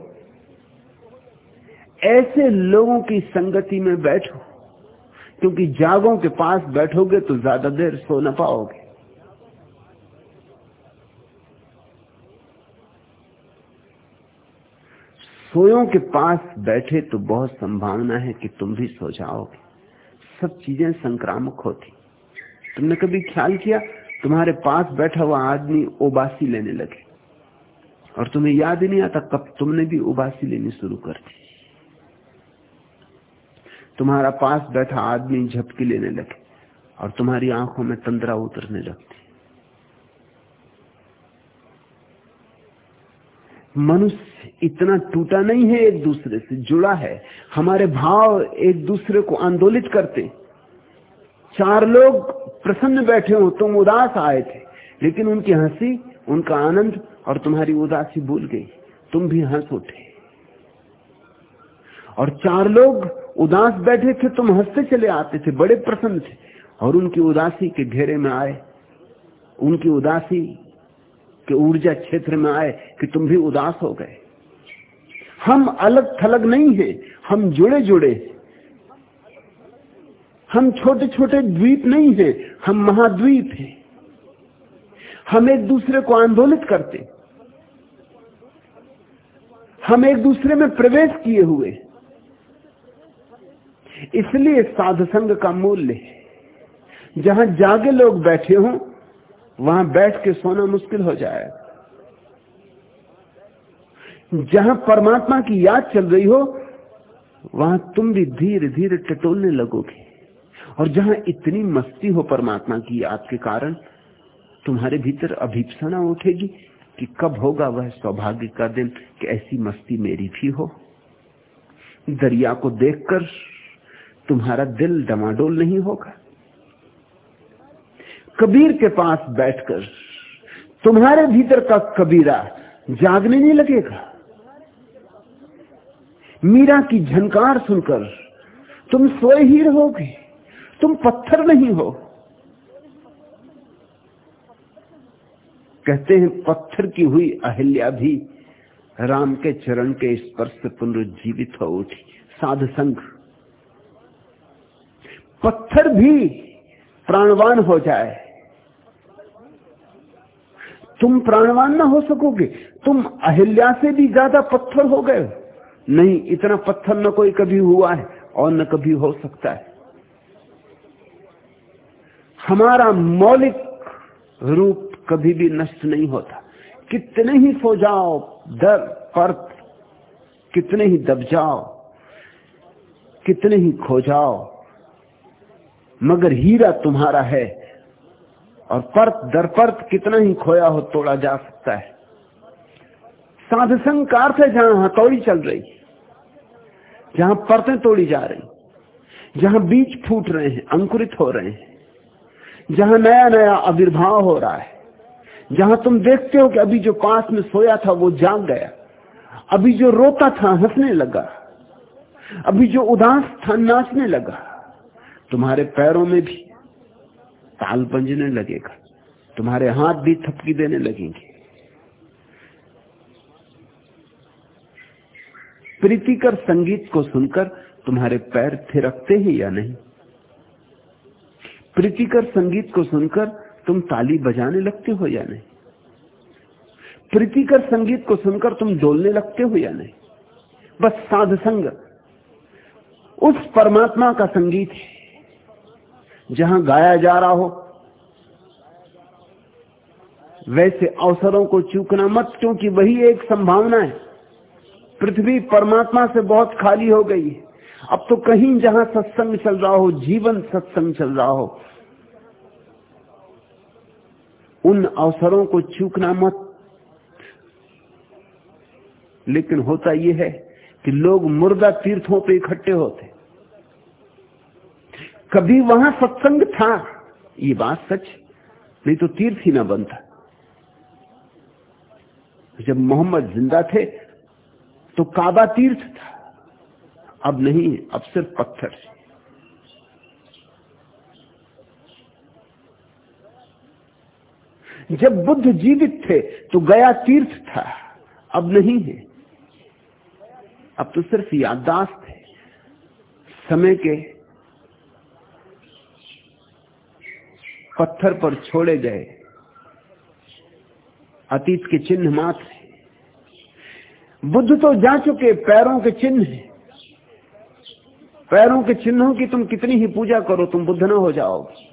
ऐसे लोगों की संगति में बैठो। क्योंकि जागों के पास बैठोगे तो ज़्यादा देर सो न पाओगे। सोयों के पास बैठे तो बहुत संभावना है कि तुम भी सो जाओगे। सब चीज़ें संक्रामक होती। तुमने कभी ख्याल किया? तुम्हारे पास बैठा हुआ आदमी उबासी लेने लगे। और तुम्हें याद ही नहीं आता कब तुमने भी उबासी लेनी शुरू कर दी। तुम्हारा पास बैठा आदमी झपकी लेने लगे और तुम्हारी आँखों में तंद्रा उतरने लगती। मनुष्य इतना टूटा नहीं है एक दूसरे से, जुड़ा है। हमारे भाव एक दूसरे को आंदोलित करते। चार लोग प्रसन्न बैठे हो, तुम उदास आए थे, लेकिन उनकी हँसी, उनका आनंद और तुम्हारी उदासी भूल गई। तुम भी हंस उठे। और चार लोग उदास बैठे थे, तुम हँसते चले आते थे, बड़े प्रसन्न थे, और उनकी उदासी के घेरे में आए। उनकी उदासी के ऊर्जा क्षेत्र में आए कि तुम भी उदास हो गए। हम अलग थलग नहीं हैं, हम जुड़े जुड़े हम छोटे छोटे द्वीप नहीं हैं, हम महाद्वीप हैं। हम एक दूसरे को आंदोलित करते हम एक दूसरे में प्रवेश किए हुए इसलिए साधसंग का मूल्य जहाँ जागे लोग बैठे हों वहाँ बैठ के सोना मुश्किल हो जाएगा जहाँ परमात्मा की याद चल रही हो, वहाँ तुम भी धीरे धीरे टटोलने लगोगे। और जहाँ इतनी मस्ती हो परमात्मा की याद के कारण, तुम्हारे भीतर अभीपसा उठेगी कि कब होगा वह सौभाग्य का दिन कि ऐसी मस्ती मेरी भी हो। दरिया को देखकर तुम्हारा दिल डमाडोल नहीं होगा। कबीर के पास बैठकर तुम्हारे भीतर का कबीरा जागने नहीं लगेगा। मीरा की झनकार सुनकर तुम सोए ही रहोगे तुम पत्थर नहीं हो। कहते हैं, पत्थर की हुई अहिल्या भी राम के चरण के स्पर्श से पुनरुज्जीवित हो उठी। साध संघ, पत्थर भी प्राणवान हो जाए। तुम प्राणवान ना हो सकोगे। तुम अहिल्या से भी ज़्यादा पत्थर हो गए नहीं, इतना पत्थर न कोई कभी हुआ है और न कभी हो सकता है। हमारा मौलिक रूप कभी भी नष्ट नहीं होता। कितने ही सो जाओ, दर पर कितने ही दब जाओ, कितने ही खो जाओ, मगर हीरा तुम्हारा है। और परत, दर परत कितना ही खोया हो तोड़ा जा सकता है। साधसंग का अर्थ है जहाँ हथौड़ी चल रही, जहाँ परतें तोड़ी जा रही, जहाँ बीज फूट रहे हैं, अंकुरित हो रहे हैं, जहाँ नया नया आविर्भाव हो रहा है, जहाँ तुम देखते हो कि अभी जो पास में सोया था वो जाग गया, अभी जो रोता था हंसने लगा, अभी जो उदास था नाचने लगा, तुम्हारे पैरों में भी ताल बंजने लगेगा। तुम्हारे हाथ भी थपकी देने लगेंगे। प्रीतिकर संगीत को सुनकर तुम्हारे पैर थिरकते हैं या नहीं? प्रीतिकर संगीत को सुनकर तुम ताली बजाने लगते हो या नहीं? प्रीतिकर संगीत को सुनकर तुम डोलने लगते हो या नहीं? बस साध संग उस परमात्मा का संगीत है। जहाँ गाया जा रहा हो, वैसे अवसरों को चूकना मत, क्योंकि वही एक संभावना है। पृथ्वी परमात्मा से बहुत खाली हो गई है। अब तो कहीं जहाँ सत्संग चल रहा हो, जीवन सत्संग चल रहा हो, उन अवसरों को चूकना मत। लेकिन होता यह है कि लोग मुर्दा तीर्थों पे इकट्ठे होते कभी वहाँ सत्संग था। ये बात सच। नहीं तो तीर्थ ही ना बनता जब मोहम्मद ज़िंदा थे तो काबा तीर्थ था। अब नहीं, अब सिर्फ़ पत्थर जब बुद्ध जीवित थे तो गया तीर्थ था। अब नहीं है। अब तो सिर्फ़ याददाश्त है। समय के पत्थर पर छोड़े गए। अतीत के चिन्ह मात्र बुद्ध तो जा चुके, पैरों के चिन्ह पैरों के चिन्हों की तुम कितनी ही पूजा करो, तुम बुद्ध ना हो जाओगे।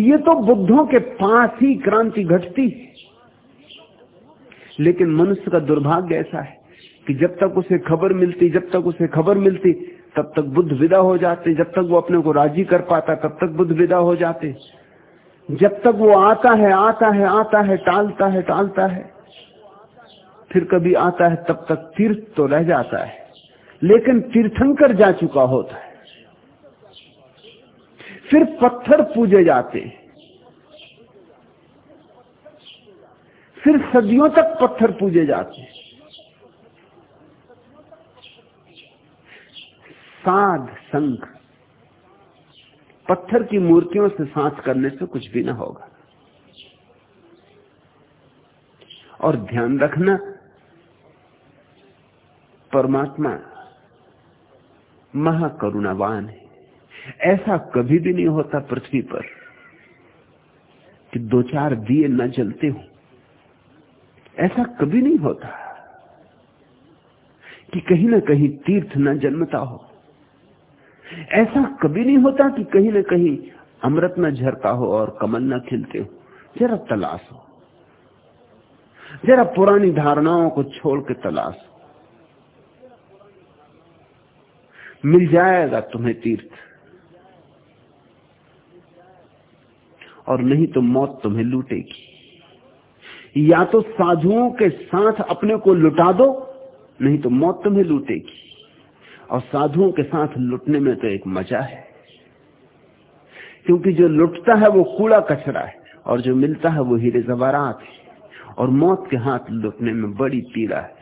ये तो बुद्धों के पास ही क्रांति घटती है। लेकिन मनुष्य का दुर्भाग्य ऐसा है कि जब तक उसे खबर मिलती, जब तक उसे खबर मिलती तब तक बुद्ध विदा हो जाते। जब तक वो अपने को राज़ी कर पाता, तब तक बुद्ध विदा हो जाते। जब तक वो आता है आता है आता है, टालता है टालता है, फिर कभी आता है, तब तक तीर्थ तो रह जाता है। लेकिन तीर्थंकर जा चुका होता है। फिर पत्थर पूजे जाते। फिर सदियों तक पत्थर पूजे जाते। साध संघ पत्थर की मूर्तियों से सांस करने से कुछ भी ना होगा। और ध्यान रखना, परमात्मा महाकरुणावान है। ऐसा कभी भी नहीं होता पृथ्वी पर कि दो चार दिए न जलते हो। ऐसा कभी नहीं होता कि कहीं ना कहीं तीर्थ न जन्मता हो। ऐसा कभी नहीं होता कि कहीं ना कहीं अमृत न झरता हो और कमल न खिलते हो। जरा तलाश हो। जरा पुरानी धारणाओं को छोड़ के तलाश हो। मिल जाएगा तुम्हें तीर्थ। और नहीं तो मौत तुम्हें लूटेगी। या तो साधुओं के साथ अपने को लुटा दो, नहीं तो मौत तुम्हें लूटेगी। और साधुओं के साथ लुटने में तो एक मज़ा है। क्योंकि जो लुटता है वो कूड़ा कचरा है और जो मिलता है वो हीरे जवारात है। और मौत के हाथ लुटने में बड़ी पीड़ा है।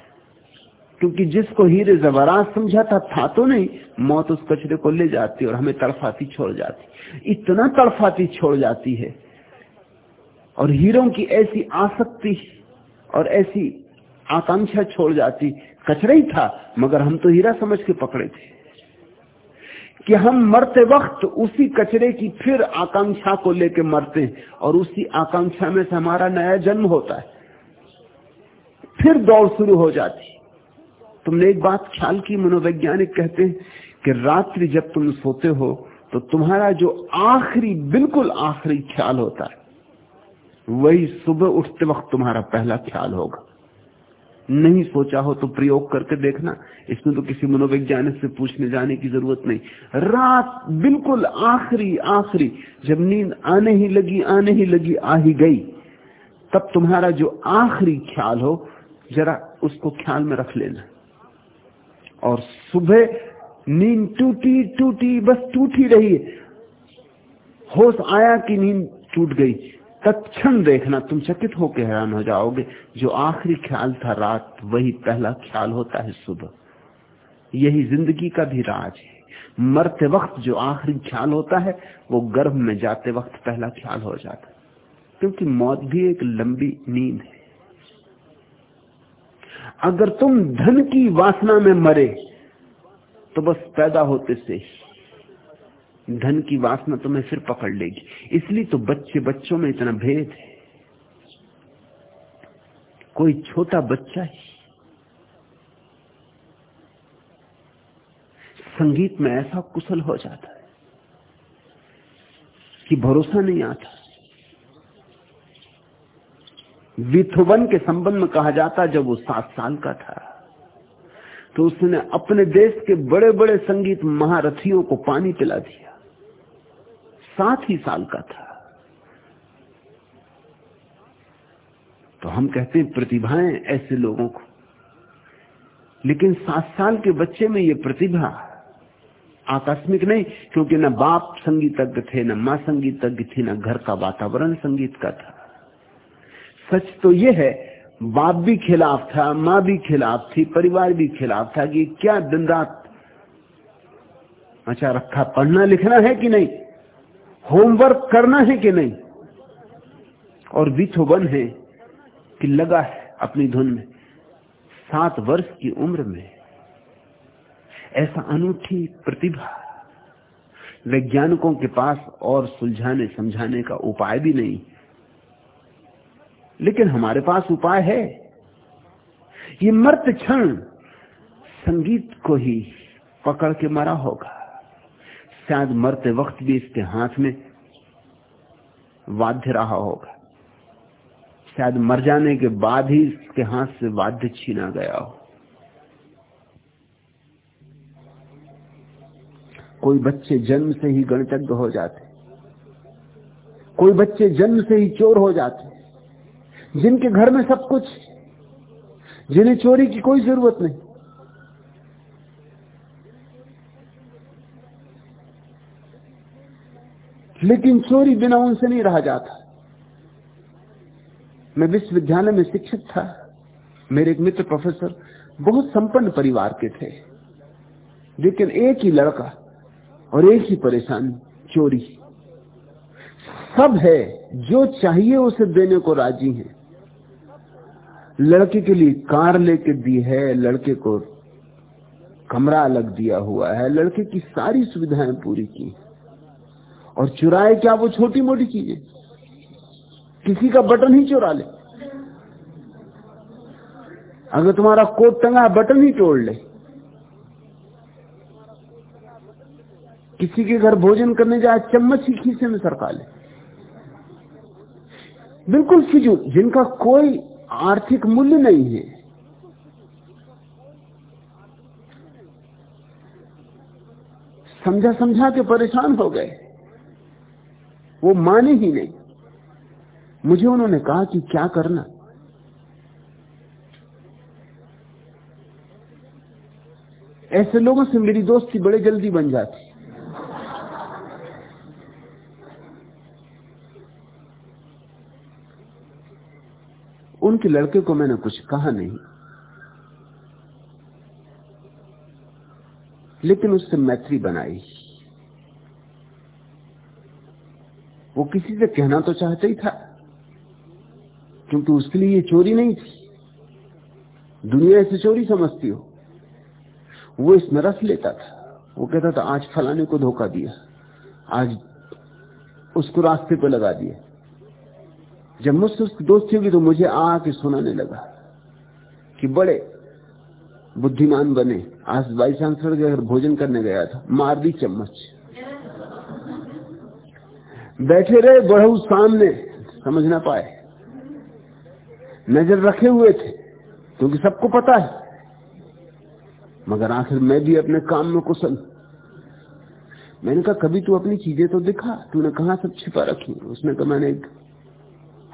क्योंकि जिसको हीरे जवारात समझा था था तो नहीं, मौत उस कचरे को ले जाती और हमें तड़फाती छोड़ जाती। इतना तड़फाती छोड़ जाती है। और हीरों की ऐसी आसक्ति और ऐसी आकांक्षा छोड़ जाती कचरा ही था, मगर हम तो हीरा समझ के पकड़े थे कि हम मरते वक्त उसी कचरे की फिर आकांक्षा को लेकर मरते हैं और उसी आकांक्षा में से हमारा नया जन्म होता है। फिर दौड़ शुरू हो जाती। तुमने एक बात ख्याल की, मनोवैज्ञानिक कहते हैं कि रात्रि जब तुम सोते हो तो तुम्हारा जो आखिरी, बिल्कुल आखिरी ख्याल होता है, वही सुबह उठते वक्त तुम्हारा पहला ख्याल होगा। नहीं सोचा हो तो प्रयोग करके देखना। इसमें तो किसी मनोवैज्ञानिक से पूछने जाने की ज़रूरत नहीं। रात बिल्कुल आखिरी आखिरी, जब नींद आने ही लगी, आने ही लगी, आ ही गई। तब तुम्हारा जो आखिरी ख्याल हो, जरा उसको ख्याल में रख लेना। और सुबह नींद टूटी टूटी, बस टूट रही। होश आया कि नींद टूट गई। तत्क्षण देखना तुम चकित होकर हैरान हो जाओगे। जो आखिरी ख्याल था रात, वही पहला ख्याल होता है सुबह। यही ज़िंदगी का भी राज है। मरते वक्त जो आखिरी ख्याल होता है, वो गर्भ में जाते वक्त पहला ख्याल हो जाता है। क्योंकि मौत भी एक लंबी नींद है। अगर तुम धन की वासना में मरे तो बस पैदा होते से धन की वासना तुम्हें फिर पकड़ लेगी। इसलिए तो बच्चे बच्चों में इतना भेद है। कोई छोटा बच्चा ही संगीत में ऐसा कुशल हो जाता है कि भरोसा नहीं आता। विथुवन के संबंध में कहा जाता, जब वो सात साल का था तो उसने अपने देश के बड़े बड़े संगीत महारथियों को पानी पिला दिया। सात ही साल का था। तो हम कहते हैं, प्रतिभाएँ ऐसे लोगों को। लेकिन सात साल के बच्चे में ये प्रतिभा आकस्मिक नहीं, क्योंकि न बाप संगीतज्ञ थे, न माँ संगीतज्ञ थी, न घर का वातावरण संगीत का था। सच तो ये है, बाप भी खिलाफ था, माँ भी खिलाफ थी, परिवार भी खिलाफ था कि क्या दिन रात अच्छा रखा, पढ़ना लिखना है कि नहीं? होमवर्क करना है कि नहीं? और वन है कि लगा है अपनी धुन में। सात वर्ष की उम्र में ऐसा अनूठी प्रतिभा वैज्ञानिकों के पास और सुलझाने समझाने का उपाय भी नहीं। लेकिन हमारे पास उपाय है। ये मर्त क्षण संगीत को ही पकड़ के मरा होगा। शायद मरते वक्त भी इसके हाथ में वाद्य रहा होगा। शायद मर जाने के बाद ही इसके हाथ से वाद्य छीना गया हो। कोई बच्चे जन्म से ही गणतज्ञ हो जाते, कोई बच्चे जन्म से ही चोर हो जाते, जिनके घर में सब कुछ, जिन्हें चोरी की कोई ज़रूरत नहीं। लेकिन चोरी बिना उनसे नहीं रहा जाता। मैं विश्वविद्यालय में शिक्षक था। मेरे एक मित्र प्रोफेसर बहुत संपन्न परिवार के थे। लेकिन एक ही लड़का और एक ही परेशानी चोरी। सब है जो चाहिए उसे देने को राज़ी है। लड़के के लिए कार लेके दी है, लड़के को कमरा अलग दिया हुआ है, लड़के की सारी सुविधाएँ पूरी की और चुराए क्या वो छोटी मोटी चीज़ें? किसी का बटन ही चुरा ले। अगर तुम्हारा कोट टंगा बटन ही तोड़ ले। किसी के घर भोजन करने जाए, चम्मच ही खीसे में सरका ले। बिल्कुल फिजूल जिनका कोई आर्थिक मूल्य नहीं है। समझा समझा के परेशान हो गए। वो माने ही नहीं। मुझे उन्होंने कहा कि क्या करना? ऐसे लोगों से मेरी दोस्ती बड़े जल्दी बन जाती। उनके लड़के को मैंने कुछ कहा नहीं। लेकिन उससे मैत्री बनाई। वो किसी से कहना तो चाहता ही था, क्योंकि उसके लिए ये चोरी नहीं थी। दुनिया ऐसे चोरी समझती हो। वो इसमें रस लेता था। वो कहता था, आज फलाने को धोखा दिया। आज उसको रास्ते पर लगा दिया। जब मुझसे उसकी दोस्ती होगी तो मुझे आके सुनाने लगा कि बड़े बुद्धिमान बने। आज के घर भोजन करने गया था, मार दी चम्मच। बैठे रहे, बढ़ऊ सामने, समझ ना पाए। नज़र रखे हुए थे, क्योंकि सबको पता है। मगर आखिर मैं भी अपने काम में कुशल। मैंने कहा, कभी तू अपनी चीज़ें तो दिखा, तूने कहा सब छिपा रखी उसने कहा, मैंने एक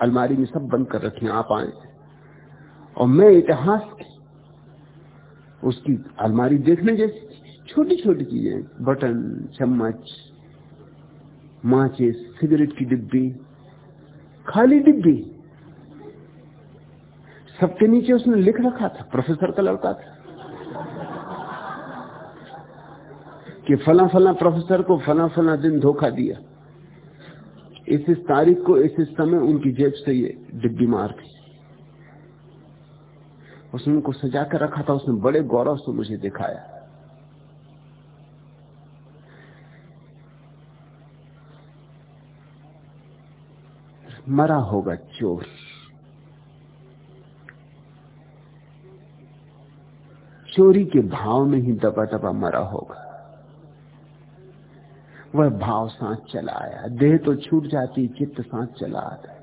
अलमारी में सब बंद कर रखी आप आए और मैं इतिहास की उसकी अलमारी देखने जैसी छोटी छोटी चीज़ें, बटन, चम्मच माचिस सिगरेट की डिब्बी, खाली डिब्बी। सबके नीचे उसने लिख रखा था, प्रोफेसर का लड़का था। कि फला फला प्रोफेसर को फला फला दिन धोखा दिया। इस इस तारीख को इस इस समय उनकी जेब से ये डिब्बी मार दी। उसने उनको सजा कर रखा था, उसने बड़े गौरव से मुझे दिखाया। मरा होगा चोर। चोरी के भाव में ही दबा दबा मरा होगा। वह भाव सांस चला आया। देह तो छूट जाती, चित्त सांस चला आता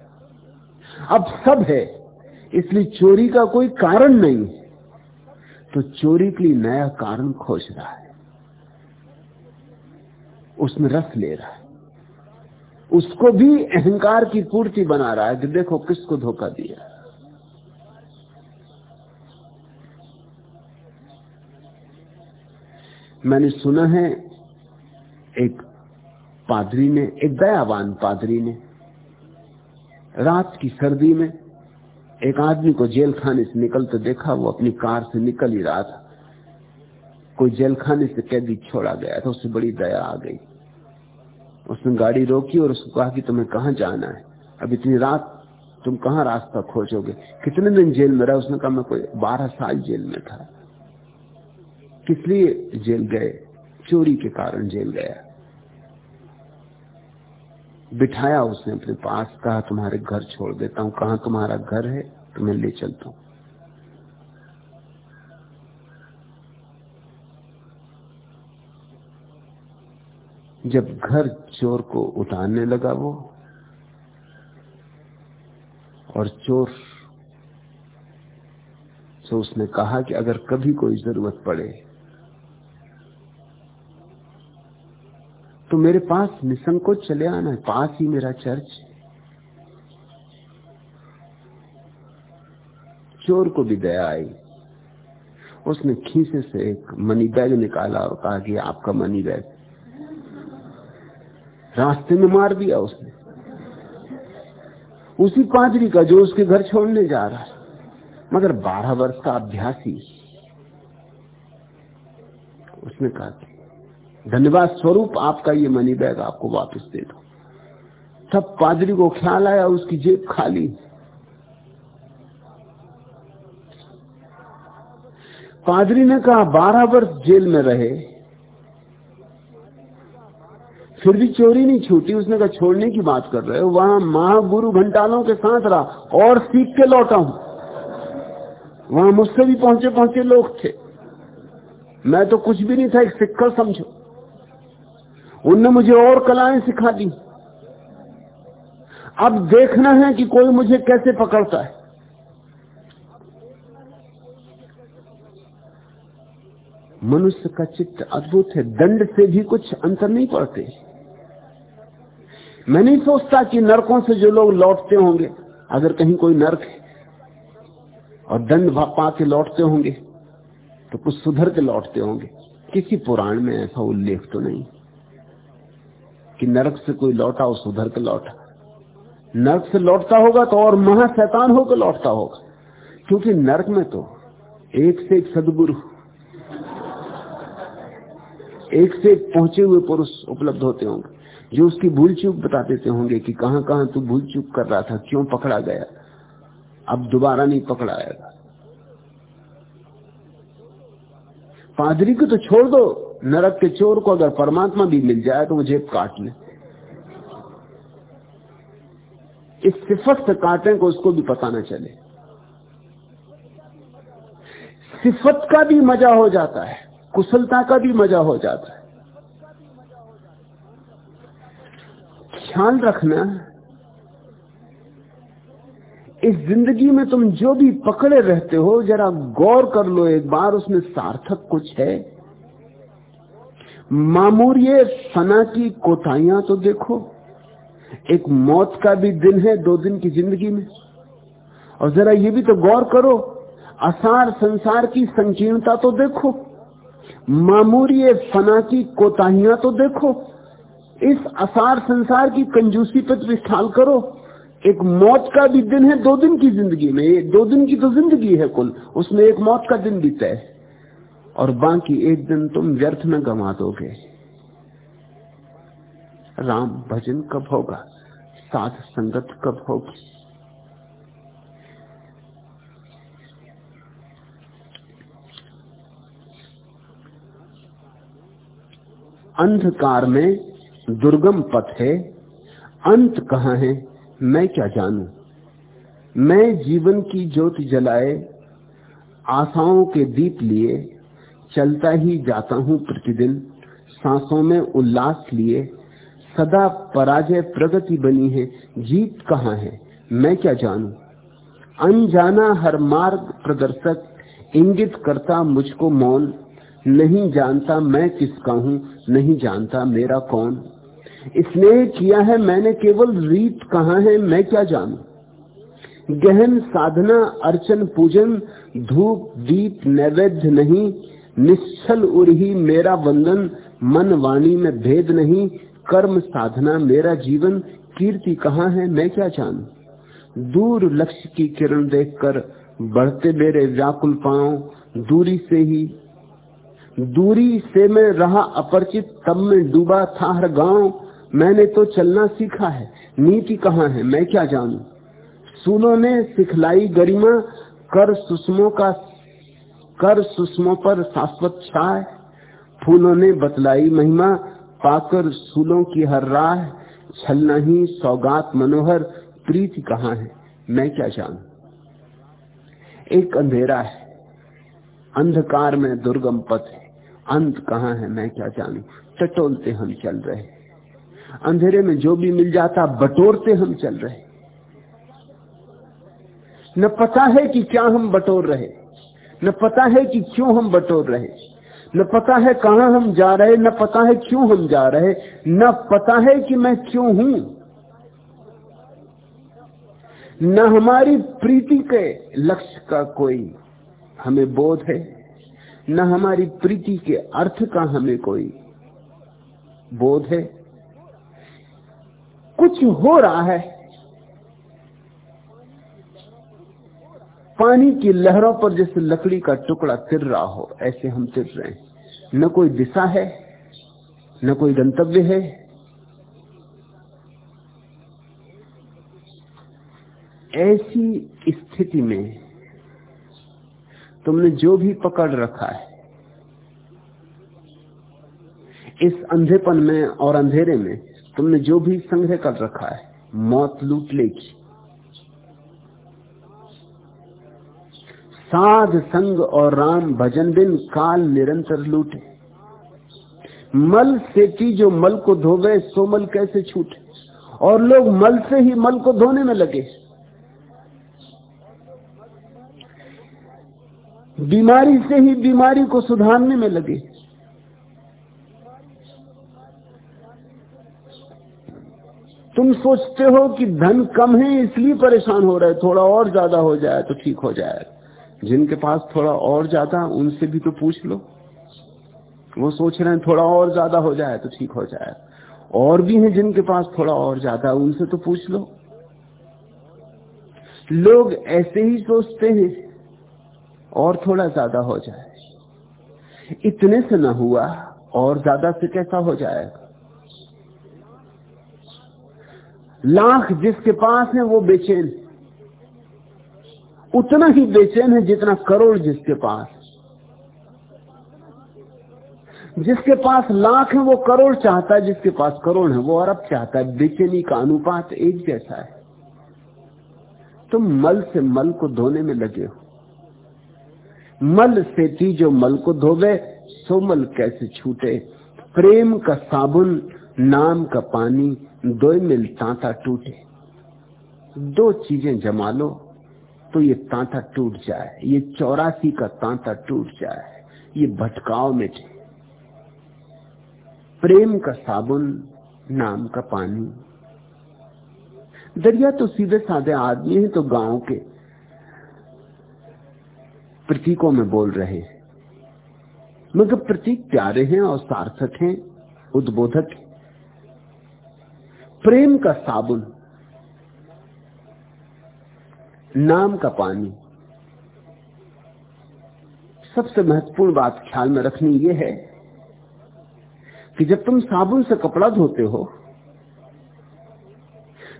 अब सब है, इसलिए चोरी का कोई कारण नहीं तो चोरी के लिए नया कारण खोज रहा है। उसमें रस ले रहा है। उसको भी अहंकार की पूर्ति बना रहा है कि देखो किसको धोखा दिया। मैंने सुना है, एक पादरी ने, एक दयावान पादरी ने, रात की सर्दी में एक आदमी को जेल खाने से निकलते देखा, वो अपनी कार से निकल ही रहा था। कोई जेल खाने से कैदी छोड़ा गया था, उससे बड़ी दया आ गई। उसने गाड़ी रोकी और उसको कहा कि तुम्हें कहा जाना है? अब इतनी रात तुम कहा रास्ता खोजोगे? कितने दिन जेल में रहा? उसने कहा, मैं कोई बारह साल जेल में था। किस लिए जेल गए? चोरी के कारण जेल गया। बिठाया उसने अपने पास, कहा, तुम्हारे घर छोड़ देता हूँ। कहा तुम्हारा घर है? तुम्हें ले चलता हूँ। जब घर चोर को उतारने लगा वो, और चोर से उसने कहा कि अगर कभी कोई ज़रूरत पड़े तो मेरे पास निसंकोच चले आना है पास ही मेरा चर्च चोर को भी दया आई। उसने खीसे से एक मनी बैग निकाला और कहा कि आपका मनी बैग रास्ते में मार दिया उसने। उसी पादरी का जो उसके घर छोड़ने जा रहा है। मगर बारह वर्ष का अभ्यासी। उसने कहा धन्यवाद स्वरूप, आपका ये मनी बैग आपको वापस दे दो। तब पादरी को ख्याल आया, उसकी जेब खाली। पादरी ने कहा, बारह वर्ष जेल में रहे। फिर भी चोरी नहीं छूटी, उसने कहा, छोड़ने की बात कर रहे हो? वहाँ महागुरु घंटालों के साथ रहा और सीख के लौटा हूँ। वहाँ मुझसे भी पहुँचे पहुँचे लोग थे। मैं तो कुछ भी नहीं था, एक सिक्कर समझो। उनने मुझे और कलाएँ सिखा दी। अब देखना है कि कोई मुझे कैसे पकड़ता है। मनुष्य का चित्त अद्भुत है, दंड से भी कुछ अंतर नहीं पड़ते। मैं नहीं सोचता कि नरकों से जो लोग लौटते होंगे, अगर कहीं कोई नरक है और दंड पा के लौटते होंगे तो कुछ सुधर के लौटते होंगे। किसी पुराण में ऐसा उल्लेख तो नहीं कि नरक से कोई लौटा और सुधर के लौटा। नरक से लौटता होगा तो और महाशैतान होकर लौटता होगा। क्योंकि नरक में तो एक से एक सदगुरु, एक से एक पहुँचे हुए पुरुष उपलब्ध होते होंगे। जो उसकी भूल चूक बता देते होंगे कि कहाँ कहाँ तू भूल चूक कर रहा था, क्यों पकड़ा गया? अब दोबारा नहीं पकड़ाएगा पादरी को तो छोड़ दो, नरक के चोर को अगर परमात्मा भी मिल जाए तो वो जेब काट ले। इस सिफत से काटे को उसको भी पता ना चले। सिफत का भी मज़ा हो जाता है, कुशलता का भी मज़ा हो जाता है। ख्याल रखना, इस ज़िंदगी में तुम जो भी पकड़े रहते हो, जरा गौर कर लो एक बार, उसमें सार्थक कुछ है। मामूरिये फना की कोताहियाँ तो देखो, एक मौत का भी दिन है दो दिन की ज़िंदगी में। और जरा ये भी तो गौर करो, असार संसार की संकीर्णता तो देखो, मामूरी फना की कोताहियाँ तो देखो इस असार संसार की कंजूसी पर विस्थाल करो। एक मौत का भी दिन है, दो दिन की ज़िंदगी में। दो दिन की तो ज़िंदगी है कुल। उसमें एक मौत का दिन भी तय और बाकी एक दिन तुम व्यर्थ में गंवा दोगे। राम, भजन कब होगा? साथ संगत कब होगी? अंधकार में दुर्गम पथ है। अंत कहाँ है? मैं क्या जानू? मैं जीवन की ज्योति जलाए, आशाओं के दीप लिए, चलता ही जाता हूँ प्रतिदिन, सांसों में उल्लास लिए, सदा पराजय प्रगति बनी है, जीत कहाँ है? मैं क्या जानू? अनजाना हर मार्ग प्रदर्शक, इंगित करता मुझको मौन, नहीं जानता मैं किसका हूँ, नहीं जानता मेरा कौन। स्नेह किया है मैंने केवल रीत कहा है, मैं क्या जानू? गहन साधना, अर्चन, पूजन, धूप, दीप, नैवेद्य नहीं, निश्चल उर्ही मेरा वंदन, मन वाणी में भेद नहीं, कर्म साधना मेरा जीवन, कीर्ति कहाँ है, मैं क्या जानू? दूर लक्ष्य की किरण देखकर बढ़ते मेरे व्याकुल पाँव, दूरी से ही, दूरी से मैं रहा अपरिचित, तब में डूबा था हर गाँव मैंने तो चलना सीखा है। नीति कहाँ है? मैं क्या जानू? सूलों ने सिखलाई गरिमा, कर सुषमों का, कर सुषमों पर शाश्वत छाए फूलों ने बतलाई महिमा, पाकर सूलों की हर राह। छलना ही सौगात मनोहर, प्रीति कहाँ है? मैं क्या जानू? एक अंधेरा है। अंधकार में दुर्गम पथ है। अंत कहाँ है? मैं क्या जानू? टटोलते हम चल रहे अंधेरे में जो भी मिल जाता, बटोरते हम चल रहे। न पता है कि क्या हम बटोर रहे, न पता है कि क्यों हम बटोर रहे, न पता है कहाँ हम जा रहे, न पता है क्यों हम जा रहे, न पता है कि मैं क्यों हूँ। न हमारी प्रीति के लक्ष्य का कोई हमें बोध है, न हमारी प्रीति के अर्थ का हमें कोई बोध है। कुछ हो रहा है। पानी की लहरों पर जैसे लकड़ी का टुकड़ा तिर रहा हो, ऐसे हम तिर रहे हैं। न कोई दिशा है, न कोई गंतव्य है। ऐसी स्थिति में तुमने जो भी पकड़ रखा है, इस अंधेपन में और अंधेरे में तुमने जो भी संग्रह कर रखा है, मौत लूट लेगी। साध संग और राम भजन बिन काल निरंतर लूटे। मल सेती जो मल को धोवे, सो मल कैसे छूटे? और लोग मल से ही मल को धोने में लगे। बीमारी से ही बीमारी को सुधारने में लगे। तुम सोचते हो कि धन कम है, इसलिए परेशान हो रहे, थोड़ा और ज़्यादा हो जाए तो ठीक हो जाए। जिनके पास थोड़ा और ज़्यादा, उनसे भी तो पूछ लो। वो सोच रहे हैं थोड़ा और ज़्यादा हो जाए तो ठीक हो जाए। और भी हैं जिनके पास थोड़ा और ज़्यादा, उनसे तो पूछ लो। लोग ऐसे ही सोचते हैं, और थोड़ा ज़्यादा हो जाए। इतने से ना हुआ, और ज़्यादा से कैसा हो जाएगा? लाख जिसके पास है वो बेचैन उतना ही बेचैन है जितना करोड़ जिसके पास जिसके पास लाख है वो करोड़ चाहता है, जिसके पास करोड़ है वो अरब चाहता है। बेचैनी का अनुपात एक जैसा है। तुम मल से मल को धोने में लगे हो। मल से थी जो मल को धोवे, सो मल कैसे छूटे। प्रेम का साबुन, नाम का पानी दो मिल तांता टूटे। दो चीज़ें जमा लो तो ये तांता टूट जाए। ये चौरासी का तांता टूट जाए। ये भटकाव मिटे प्रेम का साबुन, नाम का पानी। दरिया तो सीधे साधे आदमी है तो गाँव के प्रतीकों में बोल रहे हैं। मगर प्रतीक प्यारे हैं और सार्थक हैं, उद्बोधक हैं। प्रेम का साबुन, नाम का पानी। सबसे महत्वपूर्ण बात ख्याल में रखनी यह है कि जब तुम साबुन से कपड़ा धोते हो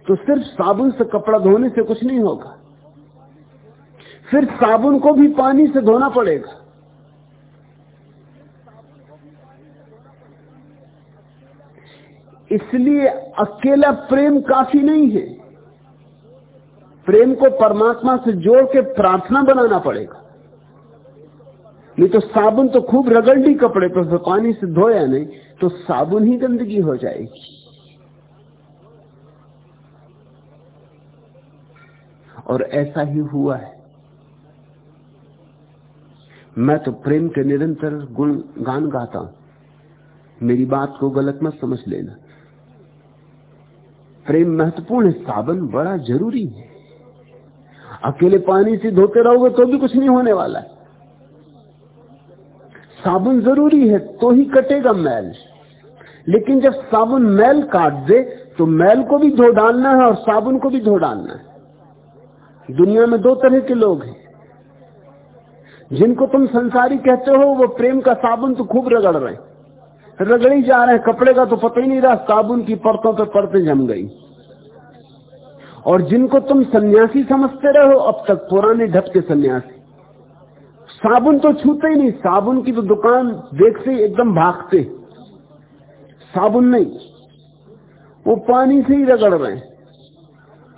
तो सिर्फ़ साबुन से कपड़ा धोने से कुछ नहीं होगा। फिर साबुन को भी पानी से धोना पड़ेगा। इसलिए अकेला प्रेम काफ़ी नहीं है। प्रेम को परमात्मा से जोड़ के प्रार्थना बनाना पड़ेगा। नहीं तो साबुन तो खूब रगड़ ली कपड़े पर तो पानी से धोया नहीं तो साबुन ही गंदगी हो जाएगी। और ऐसा ही हुआ है। मैं तो प्रेम के निरंतर गुण गान गाता हूँ। मेरी बात को गलत मत समझ लेना। प्रेम महत्वपूर्ण है साबन बड़ा ज़रूरी है। अकेले पानी से धोते रहोगे तो भी कुछ नहीं होने वाला है। साबुन ज़रूरी है तो ही कटेगा मैल। लेकिन जब साबुन मैल काट दे तो मैल को भी धो डालना है और साबुन को भी धो डालना है। दुनिया में दो तरह के लोग हैं। जिनको तुम संसारी कहते हो, वो प्रेम का साबुन तो खूब रगड़ रहे रगड़ी जा रहे हैं कपड़े का तो पता ही नहीं रहा, साबुन की परतों पर परतें जम गई। और जिनको तुम सन्यासी समझते रहो, अब तक पुराने ढप के सन्यासी। साबुन तो छूते ही नहीं, साबुन की तो दुकान देखते ही एकदम भागते। साबुन नहीं, वो पानी से ही रगड़ रहे हैं।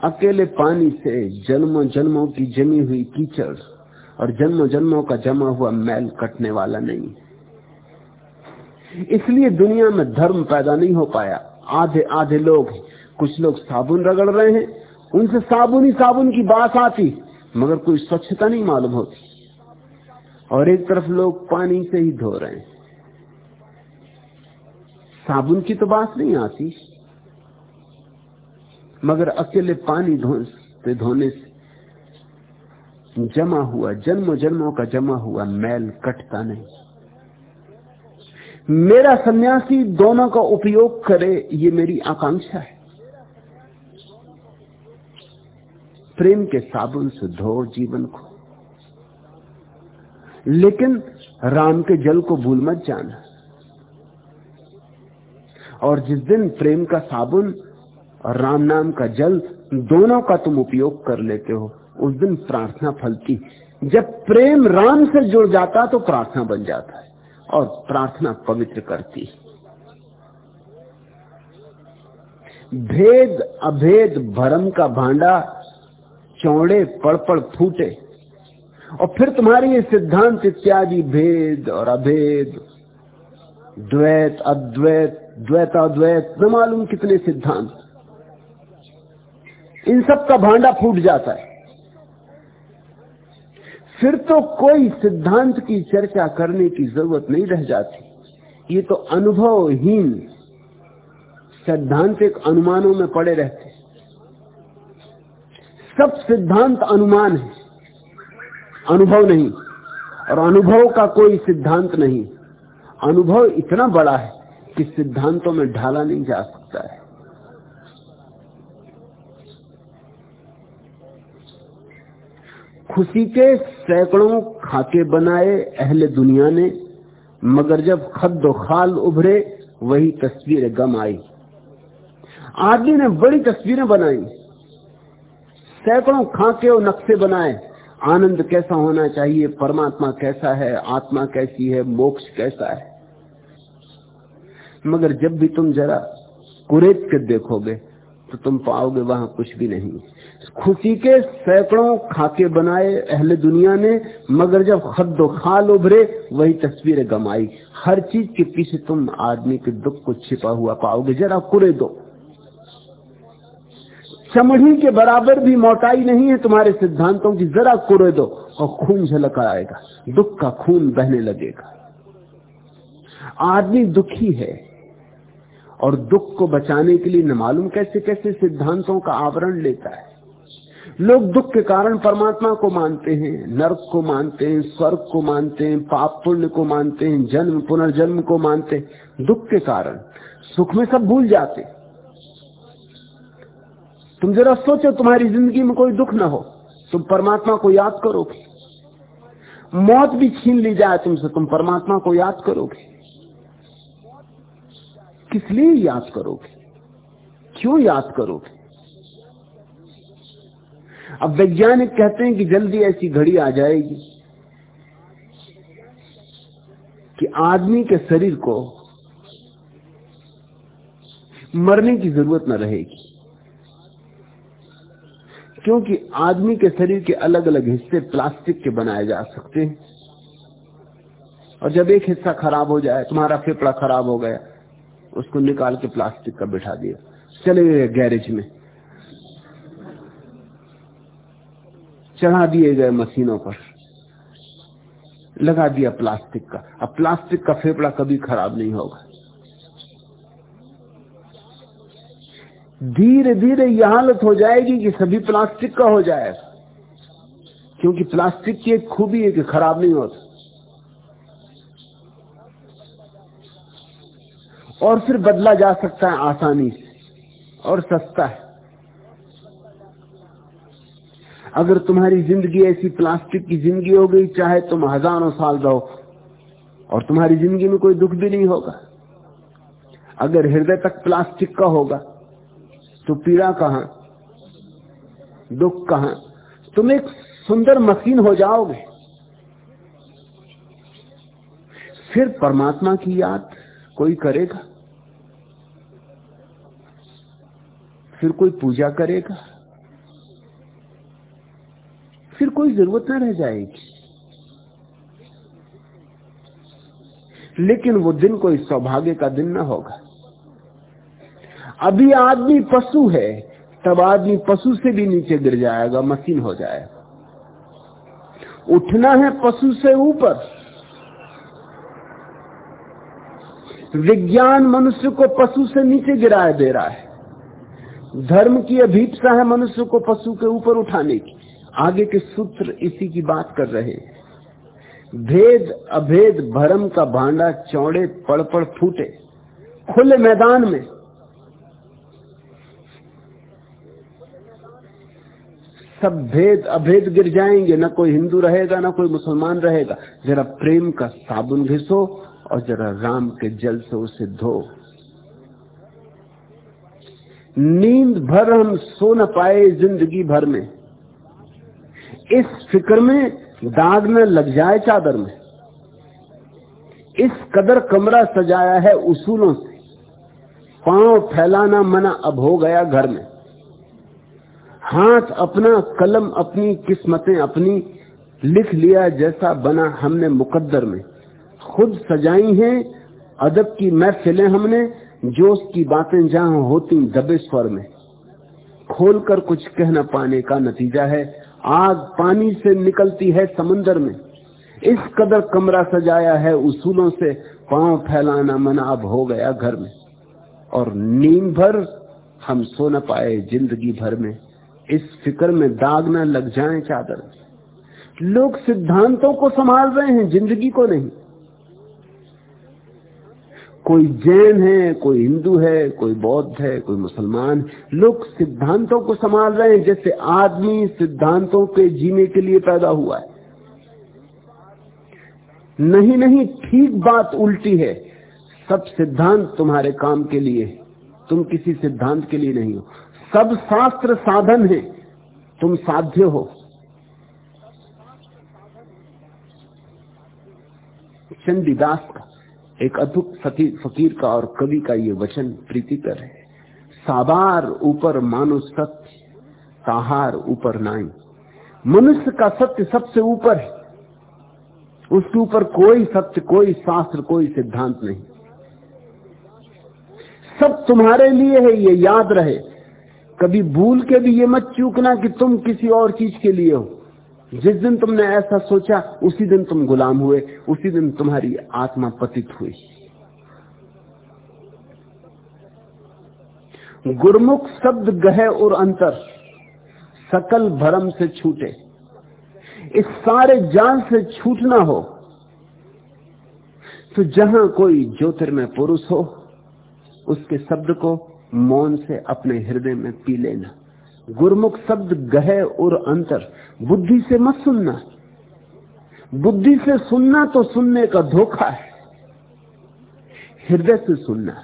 अकेले पानी से जन्मों जन्मों की जमी हुई कीचड़ और जन्मों जन्मों का जमा हुआ मैल कटने वाला नहीं। इसलिए दुनिया में धर्म पैदा नहीं हो पाया। आधे आधे लोग कुछ लोग साबुन रगड़ रहे हैं। उनसे साबुन ही साबुन की बात आती, मगर कोई स्वच्छता नहीं मालूम होती। और एक तरफ़ लोग पानी से ही धो रहे हैं। साबुन की तो बात नहीं आती, मगर अकेले पानी धोने धोने से जमा हुआ, जन्म जन्मों का जमा हुआ मैल कटता नहीं। मेरा सन्यासी दोनों का उपयोग करे, ये मेरी आकांक्षा है। प्रेम के साबुन से धो जीवन को। लेकिन राम के जल को भूल मत जाना। और जिस दिन प्रेम का साबुन और राम नाम का जल दोनों का तुम उपयोग कर लेते हो, उस दिन प्रार्थना फलती। जब प्रेम राम से जुड़ जाता तो प्रार्थना बन जाता है। और प्रार्थना पवित्र करती। भेद अभेद भरम का भांडा चौड़े पड़ पड़ फूटे। और फिर तुम्हारे ये सिद्धांत इत्यादि, भेद और अभेद, द्वैत, अद्वैत, द्वैताद्वैत, न मालूम कितने सिद्धांत। इन सब का भांडा फूट जाता है। फिर तो कोई सिद्धांत की चर्चा करने की ज़रूरत नहीं रह जाती। ये तो अनुभवहीन सैद्धांतिक अनुमानों में पड़े रहते। सब सिद्धांत अनुमान है, अनुभव नहीं, और अनुभव का कोई सिद्धांत नहीं। अनुभव इतना बड़ा है कि सिद्धांतों में ढाला नहीं जा सकता है। खुशी के सैकड़ों खाके बनाए अहले दुनिया ने, मगर जब खद्दो खाल उभरे, वही तस्वीर गम आई। आदमी ने बड़ी तस्वीरें बनाई, सैकड़ों खाके और नक्शे बनाए। आनंद कैसा होना चाहिए, परमात्मा कैसा है, आत्मा कैसी है, मोक्ष कैसा है? मगर जब भी तुम जरा कुरेद के देखोगे तो तुम पाओगे वहाँ कुछ भी नहीं। खुशी के सैकड़ों खाके बनाए अहले दुनिया ने, मगर जब खद्दो खाल उभरे, वही तस्वीरें गमाई। हर चीज़ के पीछे तुम आदमी के दुख को छिपा हुआ पाओगे। जरा कुरे दो। चमड़ी के बराबर भी मोटाई नहीं है तुम्हारे सिद्धांतों की। जरा कुरे दो और खून झलक आएगा। दुख का खून बहने लगेगा। आदमी दुखी है और दुख को बचाने के लिए न मालूम कैसे कैसे सिद्धांतों का आवरण लेता है। लोग दुख के कारण परमात्मा को मानते हैं, नर्क को मानते हैं, स्वर्ग को मानते हैं, पाप पुण्य को मानते हैं, जन्म, पुनर्जन्म को मानते हैं, दुख के कारण, सुख में सब भूल जाते तुम जरा सोचो तुम्हारी ज़िंदगी में कोई दुख ना हो, तुम परमात्मा को याद करोगे। मौत भी छीन ली जाए तुमसे, तुम परमात्मा को याद करोगे। किस लिए याद करोगे? क्यों याद करोगे? अब वैज्ञानिक कहते हैं कि जल्दी ऐसी घड़ी आ जाएगी कि आदमी के शरीर को मरने की ज़रूरत न रहेगी। क्योंकि आदमी के शरीर के अलग अलग हिस्से प्लास्टिक के बनाए जा सकते हैं। और जब एक हिस्सा खराब हो जाए, तुम्हारा फेफड़ा खराब हो गया, उसको निकाल के प्लास्टिक का बिठा दिया। चले गए गैरेज में। चढ़ा दिए गए मशीनों पर। लगा दिया प्लास्टिक का। अब प्लास्टिक का फेफड़ा कभी खराब नहीं होगा। धीरे धीरे यह हालत हो जाएगी कि सभी प्लास्टिक का हो जाएगा क्योंकि प्लास्टिक की एक खूबी है कि खराब नहीं होता। और फिर बदला जा सकता है आसानी से। और सस्ता है। अगर तुम्हारी ज़िंदगी ऐसी प्लास्टिक की ज़िंदगी हो गई, चाहे तुम हज़ारों साल रहो, और तुम्हारी ज़िंदगी में कोई दुख भी नहीं होगा। अगर हृदय तक प्लास्टिक का होगा तो पीड़ा कहा, दुख कहा? तुम एक सुंदर मशीन हो जाओगे। फिर परमात्मा की याद कोई करेगा? फिर कोई पूजा करेगा? फिर कोई ज़रूरत ना रह जाएगी। लेकिन वो दिन कोई सौभाग्य का दिन ना होगा। अभी आदमी पशु है, तब आदमी पशु से भी नीचे गिर जाएगा मशीन हो जाएगा। उठना है पशु से ऊपर। विज्ञान मनुष्य को पशु से नीचे गिराए दे रहा है। धर्म की अभीपसा है मनुष्य को पशु के ऊपर उठाने की। आगे के सूत्र इसी की बात कर रहे भेद, अभेद, भरम का भांडा चौड़े पड़ पड़ फूटे। खुले मैदान में। सब भेद, अभेद गिर जाएँगे। न कोई हिंदू रहेगा, न कोई मुसलमान रहेगा। जरा प्रेम का साबुन घिसो और जरा राम के जल से उसे धो। नींद भर हम सो न पाए ज़िंदगी भर में। इस फ़िक्र में दाग न लग जाए चादर में। इस कदर कमरा सजाया है उसूलों से। पाँव फैलाना मना अब हो गया घर में। हाथ अपना, कलम अपनी, किस्मतें अपनी, लिख लिया जैसा बना हमने मुकद्दर में। खुद सजाई हैं, अदब की महफिलें हमने, जोश की बातें जहाँ होती दबे स्वर में। खोलकर कुछ कह न पाने का नतीजा है आग पानी से निकलती है समंदर में। इस कदर कमरा सजाया है उसूलों से, पाँव फैलाना मना अब हो गया घर में। और नींद भर हम सो न पाए ज़िंदगी भर में। इस फ़िक्र में दाग ना लग जाए चादर। लोग सिद्धांतों को संभाल रहे हैं, ज़िंदगी को नहीं। कोई जैन है, कोई हिंदू है, कोई बौद्ध है, कोई मुसलमान, लोग सिद्धांतों को संभाल रहे हैं, जैसे आदमी सिद्धांतों के जीने के लिए पैदा हुआ है। नहीं नहीं, ठीक बात उल्टी है। सब सिद्धांत तुम्हारे काम के लिए तुम किसी सिद्धांत के लिए नहीं हो। सब शास्त्र साधन है। तुम साध्य हो। चंडीदास का एक अद्भुत फकीर का और कवि का ये वचन प्रीतिकर है। साबार ऊपर मानो सत्य, ताहार ऊपर नाई। मनुष्य का सत्य सबसे ऊपर है। उसके ऊपर कोई सत्य, कोई शास्त्र, कोई सिद्धांत नहीं। सब तुम्हारे लिए है, ये याद रहे। कभी भूल के भी ये मत चूकना कि तुम किसी और चीज़ के लिए हो। जिस दिन तुमने ऐसा सोचा, उसी दिन तुम गुलाम हुए, उसी दिन तुम्हारी आत्मा पतित हुई। गुरमुख शब्द गहे और अंतर सकल भरम से छूटे। इस सारे जाल से छूटना हो तो जहाँ कोई ज्योतिर्मय पुरुष हो, उसके शब्द को मौन से अपने हृदय में पी लेना। गुरमुख शब्द गहे और अंतर। बुद्धि से मत सुनना। बुद्धि से सुनना तो सुनने का धोखा है। हृदय से सुनना।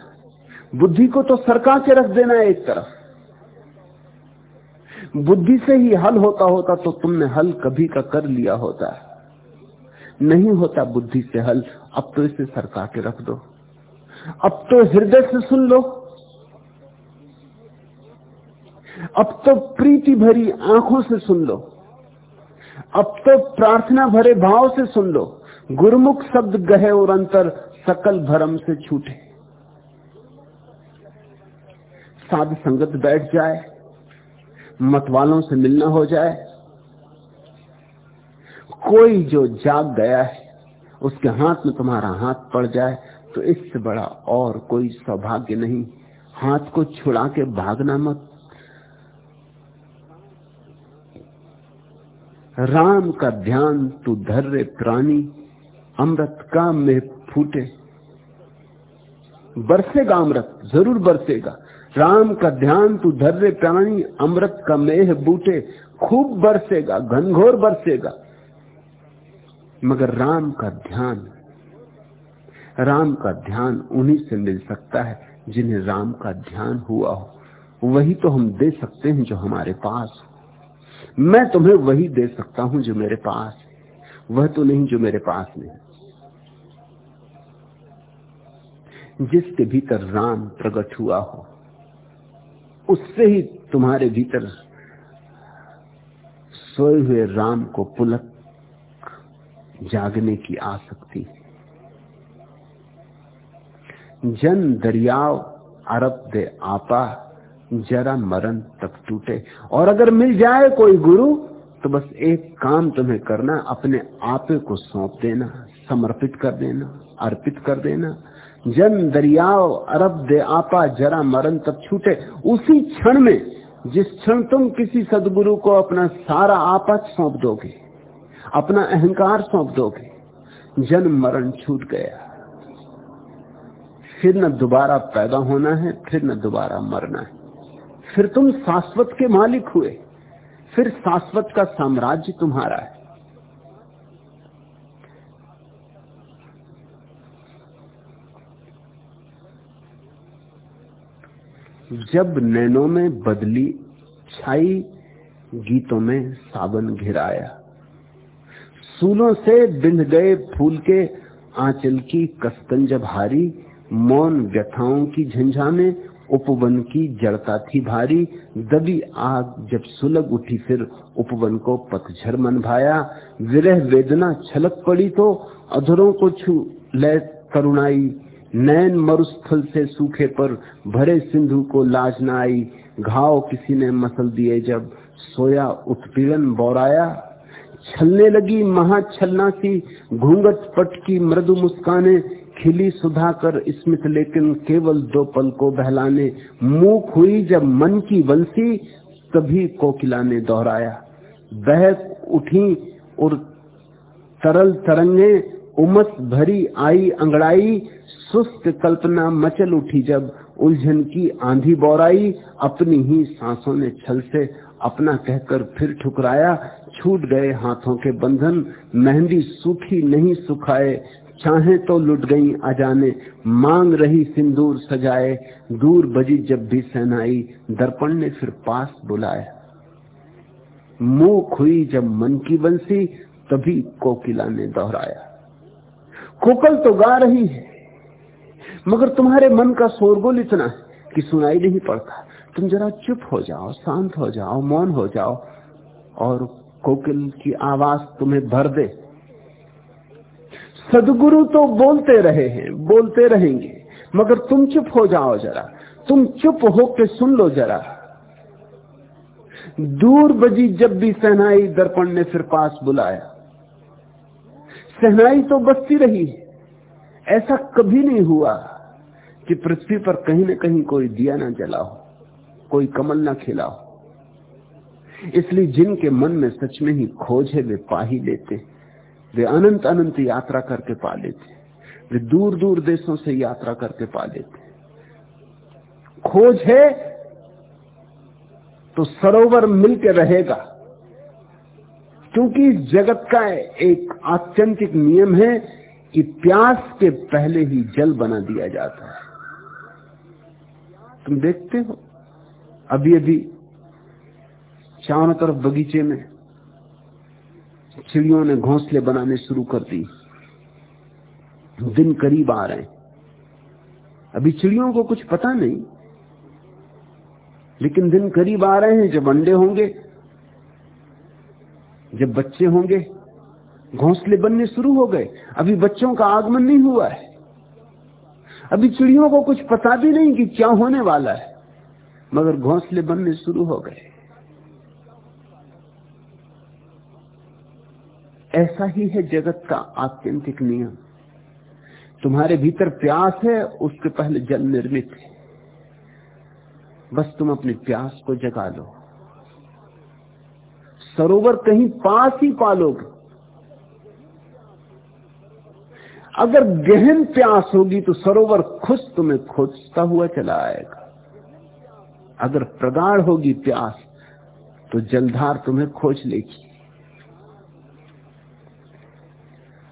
बुद्धि को तो सरका के रख देना है एक तरफ़। बुद्धि से ही हल होता होता तो तुमने हल कभी का कर लिया होता। नहीं होता बुद्धि से हल, अब तो इसे सरका के रख दो। अब तो हृदय से सुन लो। अब तो प्रीति भरी आँखों से सुन लो। अब तो प्रार्थना भरे भाव से सुन लो। गुरुमुख शब्द गहे और अंतर सकल भरम से छूटे। साध संगत बैठ जाए, मतवालों से मिलना हो जाए। कोई जो जाग गया है, उसके हाथ में तुम्हारा हाथ पड़ जाए तो इससे बड़ा और कोई सौभाग्य नहीं। हाथ को छुड़ा के भागना मत। राम का ध्यान तू धर्रे प्राणी, अमृत का में फूटे। बरसेगा अमृत, ज़रूर बरसेगा। राम का ध्यान तू धर्रे प्राणी, अमृत का मेह बूटे, खूब बरसेगा, घनघोर बरसेगा। मगर राम का ध्यान, राम का ध्यान उन्हीं से मिल सकता है जिन्हें राम का ध्यान हुआ हो। वही तो हम दे सकते हैं जो हमारे पास हो। मैं तुम्हें वही दे सकता हूँ जो मेरे पास है। वह तो नहीं जो मेरे पास नहीं। जिसके भीतर राम प्रकट हुआ हो, उससे ही तुम्हारे भीतर सोए हुए राम को पुलक जागने की आसक्ति जन दरियाव अरब दे आपा जरा मरण तक टूटे। और अगर मिल जाए कोई गुरु तो बस एक काम तुम्हें करना, अपने आपे को सौंप देना, समर्पित कर देना, अर्पित कर देना। जन दरियाव अरब दे आपा, जरा मरण तक छूटे। उसी क्षण में, जिस क्षण तुम किसी सदगुरु को अपना सारा आपा सौंप दोगे, अपना अहंकार सौंप दोगे, जन मरण छूट गया। फिर न दोबारा पैदा होना है, फिर न दोबारा मरना है। फिर तुम शाश्वत के मालिक हुए। फिर शाश्वत का साम्राज्य तुम्हारा है। जब नैनों में बदली छाई, गीतों में सावन घिराया। सूलों से बिंध गए फूल के आंचल की कसकंज भारी मौन व्यथाओं की झंझा में उपवन की जड़ता थी भारी। दबी आग जब सुलग उठी, फिर उपवन को पतझर मन भाया। विरह वेदना छलक पड़ी तो अधरों को छू ले करुणाई। नैन मरुस्थल से सूखे पर भरे सिंधु को लाज न आई। घाव किसी ने मसल दिए जब सोया उत्पीड़न बोराया। छलने लगी महाछलना सी। घूंघट पट की मृदु मुस्काने खिली सुधाकर स्मित, लेकिन केवल दो पल को बहलाने। मुँह हुई जब मन की बंसी, तभी कोकिला ने दोहराया। बहक उठी और तरल तरंगे, उमस भरी आई अंगड़ाई, सुस्त कल्पना मचल उठी जब उलझन की आंधी बोराई, अपनी ही सांसों ने छल से अपना कहकर फिर ठुकराया। छूट गए हाथों के बंधन, मेहंदी सूखी नहीं सुखाए चाहे तो लुट गई अजाने। मांग रही सिंदूर सजाए। दूर बजी जब भी सहनाई दर्पण ने फिर पास बुलाया। मुँह खुई जब मन की बंसी, तभी कोकिला ने दोहराया। कोकल तो गा रही है, मगर तुम्हारे मन का शोरगुल इतना है कि सुनाई नहीं पड़ता। तुम जरा चुप हो जाओ, शांत हो जाओ, मौन हो जाओ, और कोकिल की आवाज़ तुम्हें भर दे। सदगुरु तो बोलते रहे हैं, बोलते रहेंगे। मगर तुम चुप हो जाओ जरा। तुम चुप होके सुन लो जरा। दूर बजी जब भी सहनाई दर्पण ने फिर पास बुलाया। सहनाई तो बसती रही। ऐसा कभी नहीं हुआ कि पृथ्वी पर कहीं न कहीं कोई दिया ना जला हो, कोई कमल ना खिला हो। इसलिए जिनके मन में सच में ही खोज है, वे पा ही लेते वे अनंत अनंत यात्रा करके पा लेते वे दूर दूर देशों से यात्रा करके पा लेते खोज है तो सरोवर मिलके रहेगा। क्योंकि जगत का एक आत्यंतिक नियम है कि प्यास के पहले ही जल बना दिया जाता है। तुम देखते हो? अभी अभी चारों तरफ़ बगीचे में चिड़ियों ने घोंसले बनाने शुरू कर दी। दिन करीब आ रहे हैं। अभी चिड़ियों को कुछ पता नहीं, लेकिन दिन करीब आ रहे हैं, जब अंडे होंगे, जब बच्चे होंगे, घोंसले बनने शुरू हो गए। अभी बच्चों का आगमन नहीं हुआ है। अभी चिड़ियों को कुछ पता भी नहीं कि क्या होने वाला है, मगर घोंसले बनने शुरू हो गए। ऐसा ही है जगत का आत्यंतिक नियम। तुम्हारे भीतर प्यास है, उसके पहले जल निर्मित है। बस तुम अपनी प्यास को जगा लो। सरोवर कहीं पास ही पालोगे। अगर गहन प्यास होगी तो सरोवर खुद तुम्हें खोजता हुआ चला आएगा। अगर प्रगाढ़ होगी प्यास तो जलधार तुम्हें खोज लेगी।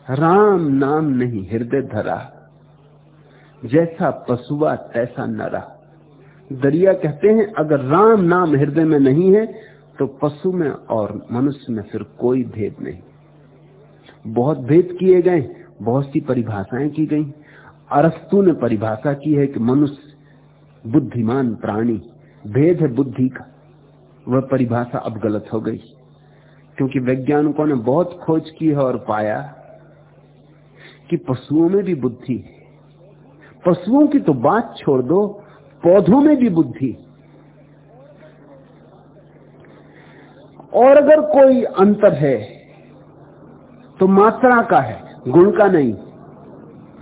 राम नाम नहीं, हृदय धरा। जैसा पशुआ, तैसा नरा। दरिया कहते हैं, अगर राम नाम हृदय में नहीं है तो पशु में और मनुष्य में फिर कोई भेद नहीं। बहुत भेद किए गए, बहुत सी परिभाषाएँ की गई। अरस्तु ने परिभाषा की है कि मनुष्य बुद्धिमान प्राणी, भेद है बुद्धि का। वह परिभाषा अब गलत हो गई, क्योंकि वैज्ञानिकों ने बहुत खोज की है और पाया कि पशुओं में भी बुद्धि है। पशुओं की तो बात छोड़ दो, पौधों में भी बुद्धि और अगर कोई अंतर है तो मात्रा का है, गुण का नहीं।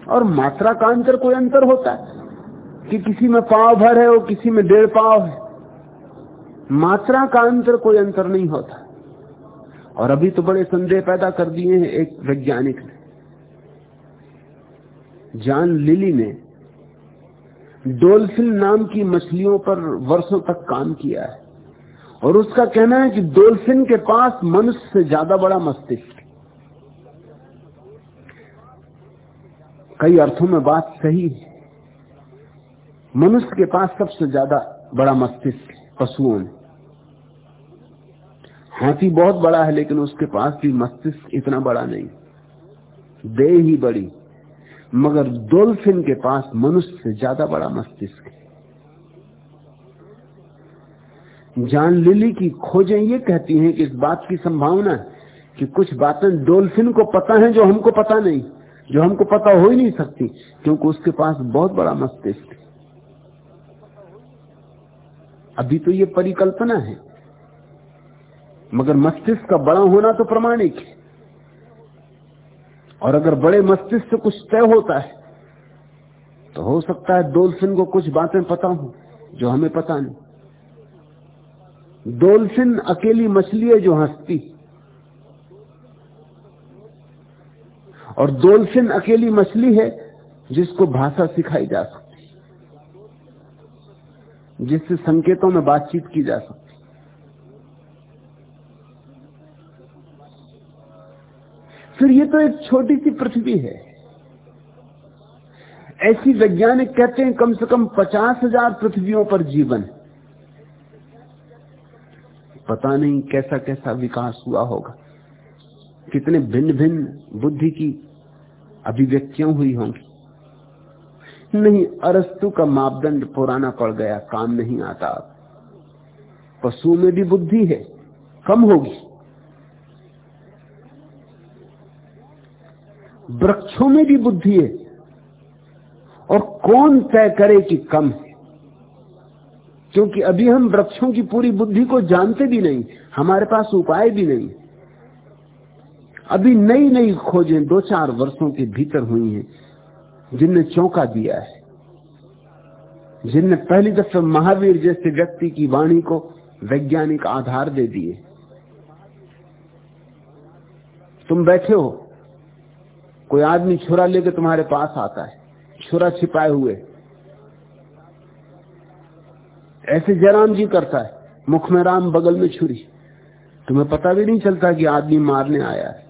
और मात्रा का अंतर कोई अंतर होता है? कि किसी में पाव भर है और किसी में डेढ़ पाव है। मात्रा का अंतर कोई अंतर नहीं होता। और अभी तो बड़े संदेह पैदा कर दिए हैं एक वैज्ञानिक ने। जान लिली ने डोल्फिन नाम की मछलियों पर वर्षों तक काम किया है। और उसका कहना है कि डोल्फिन के पास मनुष्य से ज़्यादा बड़ा मस्तिष्क कई अर्थों में बात सही है। मनुष्य के पास सबसे ज़्यादा बड़ा मस्तिष्क पशुओं में। हाथी बहुत बड़ा है, लेकिन उसके पास भी मस्तिष्क इतना बड़ा नहीं। दे ही बड़ी। मगर डोल्फिन के पास मनुष्य से ज़्यादा बड़ा मस्तिष्क है। जान लिली की खोजें ये कहती हैं कि इस बात की संभावना है कि कुछ बातें डोल्फिन को पता है जो हमको पता नहीं, जो हमको पता हो ही नहीं सकती, क्योंकि उसके पास बहुत बड़ा मस्तिष्क है। अभी तो ये परिकल्पना है, मगर मस्तिष्क का बड़ा होना तो प्रमाणिक है। और अगर बड़े मस्तिष्क से कुछ तय होता है तो हो सकता है डोल्फिन को कुछ बातें पता हो, जो हमें पता नहीं। डोल्फिन अकेली मछली है जो हंसती। और डोल्फिन अकेली मछली है जिसको भाषा सिखाई जा सकती, जिससे संकेतों में बातचीत की जा सकती। फिर ये तो एक छोटी सी पृथ्वी है। ऐसी वैज्ञानिक कहते हैं कम से कम पचास हज़ार पृथ्वियों पर जीवन पता नहीं कैसा कैसा विकास हुआ होगा। कितने भिन्न भिन्न बुद्धि की अभिव्यक्तियाँ हुई होंगी। नहीं, अरस्तु का मापदंड पुराना पड़ गया, काम नहीं आता। पशु में भी बुद्धि है, कम होगी। वृक्षों में भी बुद्धि है। और कौन तय करे कि कम है? क्योंकि अभी हम वृक्षों की पूरी बुद्धि को जानते भी नहीं, हमारे पास उपाय भी नहीं। अभी नई नई खोजें दो चार वर्षों के भीतर हुई हैं, जिनने चौंका दिया है। जिनने पहली दफे महावीर जैसे व्यक्ति की वाणी को वैज्ञानिक आधार दे दिए। तुम बैठे हो कोई आदमी छुरा लेके तुम्हारे पास आता है, छुरा छिपाए हुए। ऐसे जयराम जी करता है, मुख में राम, बगल में छुरी। तुम्हें पता भी नहीं चलता कि आदमी मारने आया है।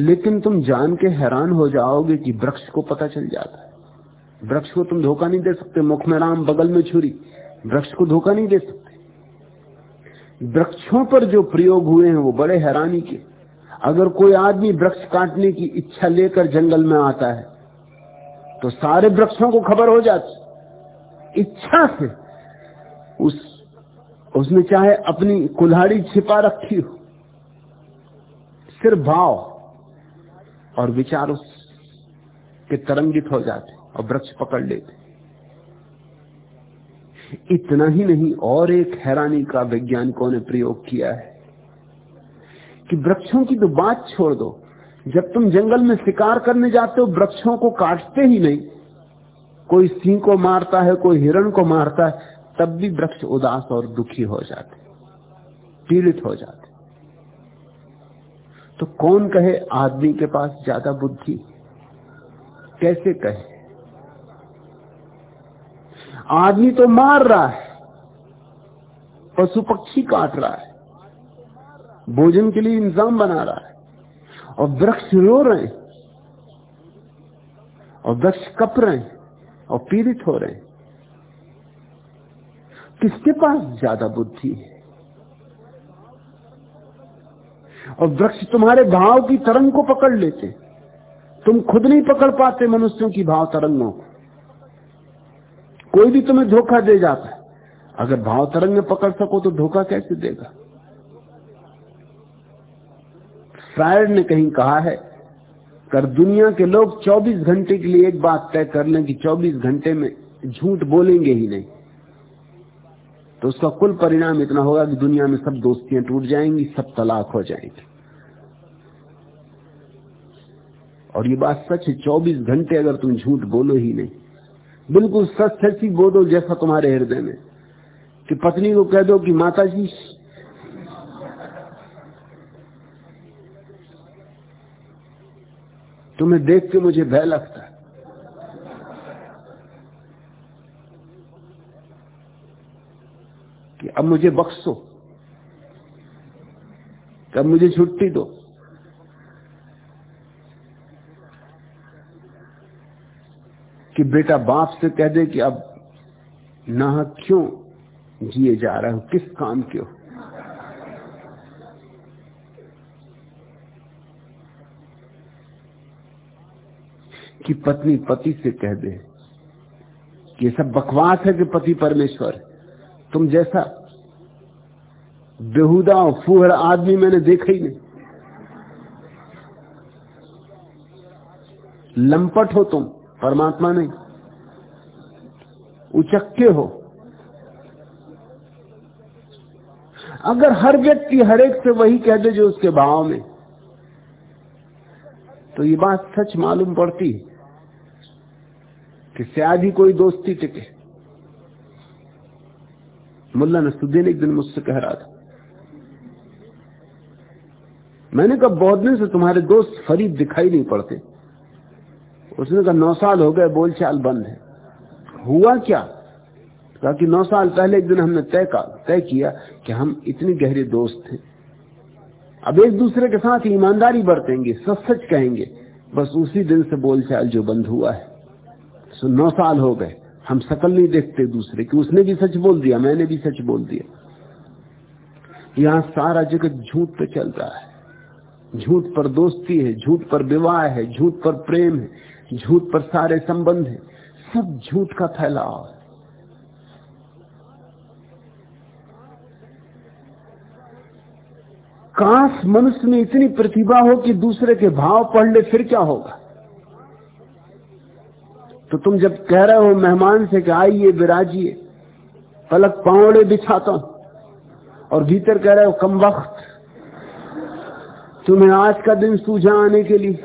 लेकिन तुम जान के हैरान हो जाओगे कि वृक्ष को पता चल जाता है। वृक्ष को तुम धोखा नहीं दे सकते, मुख में राम, बगल में छुरी। वृक्ष को धोखा नहीं दे सकते। वृक्षों पर जो प्रयोग हुए हैं, वो बड़े हैरानी के। अगर कोई आदमी वृक्ष काटने की इच्छा लेकर जंगल में आता है तो सारे वृक्षों को खबर हो जाती इच्छा से उस, उसने चाहे अपनी कुल्हाड़ी छिपा रखी हो। सिर्फ़ भाव और विचार उस के तरंगित हो जाते और वृक्ष पकड़ लेते। इतना ही नहीं, और एक हैरानी का वैज्ञानिकों ने प्रयोग किया है। कि वृक्षों की तो बात छोड़ दो। जब तुम जंगल में शिकार करने जाते हो, वृक्षों को काटते ही नहीं। कोई सिंह को मारता है, कोई हिरण को मारता है, तब भी वृक्ष उदास और दुखी हो जाते, पीड़ित हो जाते। तो कौन कहे आदमी के पास ज़्यादा बुद्धि? कैसे कहे? आदमी तो मार रहा है, पशु पक्षी काट रहा है। भोजन के लिए इंतज़ाम बना रहा है। और वृक्ष रो रहे हैं। और वृक्ष कप रहे हैं। और पीड़ित हो रहे हैं। किसके पास ज़्यादा बुद्धि है? और वृक्ष तुम्हारे भाव की तरंग को पकड़ लेते तुम खुद नहीं पकड़ पाते मनुष्यों की भाव तरंगों को। कोई भी तुम्हें धोखा दे जाता है। अगर भाव तरंग में पकड़ सको तो धोखा कैसे देगा? फ्रायड ने कहीं कहा है कर दुनिया के लोग 24 घंटे के लिए एक बात तय कर लें कि 24 घंटे में झूठ बोलेंगे ही नहीं। तो उसका कुल परिणाम इतना होगा कि दुनिया में सब दोस्तियाँ टूट जाएँगी, सब तलाक हो जाएँगे। और ये बात सच है 24 घंटे अगर तुम झूठ बोलो ही नहीं, बिल्कुल सच सच ही बोलो जैसा तुम्हारे हृदय में, कि पत्नी को कह दो कि माता जी तुम्हें देख के मुझे भय लगता है। कि अब मुझे बख्शो अब मुझे छुट्टी दो। कि बेटा बाप से कह दे कि अब ना क्यों जिए जा रहे हो? किस काम के हो? कि पत्नी पति से कह दे कि सब बकवास है कि पति परमेश्वर तुम जैसा बेहुदा फूहड़ आदमी मैंने देखा ही नहीं। लंपट हो तुम, परमात्मा नहीं। उचक्के हो। अगर हर व्यक्ति हर एक से वही कह दे जो उसके भाव में। तो ये बात सच मालूम पड़ती है। कि शायद ही कोई दोस्ती टिके। मुल्ला नसुद्दीन एक दिन मुझसे कह रहा था, मैंने कहा, बहुत दिन से तुम्हारे दोस्त फरीद दिखाई नहीं पड़ते। उसने कहा, नौ साल हो गए, बोलचाल बंद है। हुआ क्या? कहा कि नौ साल पहले एक दिन हमने तय का, तय किया कि हम इतने गहरे दोस्त थे अब एक दूसरे के साथ ईमानदारी बरतेंगे, सच सच कहेंगे, बस उसी दिन से बोलचाल जो बंद हुआ है। नौ साल हो गए। हम शकल नहीं देखते दूसरे की। उसने भी सच बोल दिया, मैंने भी सच बोल दिया। यहाँ सारा जगत झूठ पे चल रहा है। झूठ पर दोस्ती है, झूठ पर विवाह है, झूठ पर प्रेम है, झूठ पर सारे संबंध है। सब झूठ का फैलाव है। काश मनुष्य में इतनी प्रतिभा हो कि दूसरे के भाव पढ़ ले, फिर क्या होगा? तो तुम जब कह रहे हो मेहमान से कि आइए विराजिए पलक पावड़े बिछाता हूँ, और भीतर कह रहे हो, कम वक्त, तुम्हें आज का दिन सूझा आने के लिए।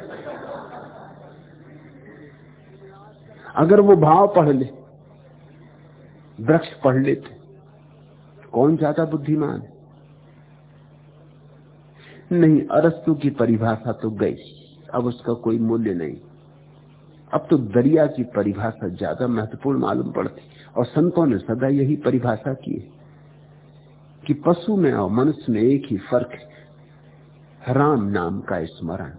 अगर वो भाव पढ़ ले, वृक्ष पढ़ लेते, कौन ज़्यादा बुद्धिमान नहीं, अरस्तु की परिभाषा तो गई, अब उसका कोई मूल्य नहीं। अब तो दरिया की परिभाषा ज़्यादा महत्वपूर्ण मालूम पड़ती। और संतों ने सदा यही परिभाषा की कि पशु में और मनुष्य में एक ही फ़र्क है। राम नाम का स्मरण।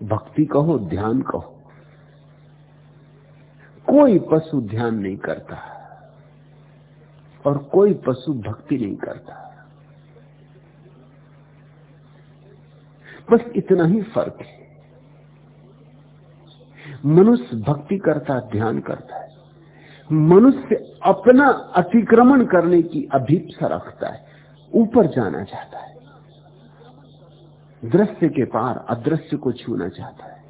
भक्ति कहो, ध्यान कहो। कोई पशु ध्यान नहीं करता और कोई पशु भक्ति नहीं करता। बस इतना ही फ़र्क है। मनुष्य भक्ति करता, ध्यान करता है। मनुष्य अपना अतिक्रमण करने की अभीपसा रखता है, ऊपर जाना चाहता है। दृश्य के पार अदृश्य को छूना चाहता है।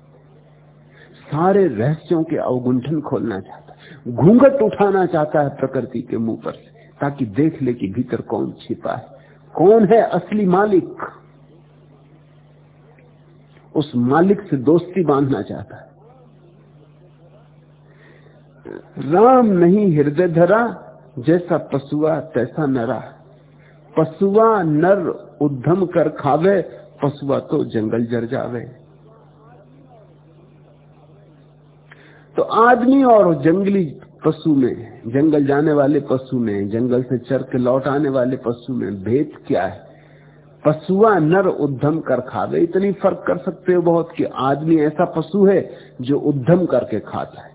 सारे रहस्यों के अवगुंठन खोलना चाहता है। घूंघट उठाना चाहता है प्रकृति के मुँह पर से, ताकि देख ले कि भीतर कौन छिपा है। कौन है असली मालिक? उस मालिक से दोस्ती बांधना चाहता है। राम नहीं हृदय धरा, जैसा पशुआ तैसा नरा। पशुआ नर उद्धम कर खावे, पशुआ तो जंगल जर जावे। तो आदमी और जंगली पशु में, जंगल जाने वाले पशु में, जंगल से चर के लौट आने वाले पशु में भेद क्या है? पशुआ नर उद्धम कर खावे। इतनी फ़र्क कर सकते हो बहुत कि आदमी ऐसा पशु है जो उद्धम करके खाता है।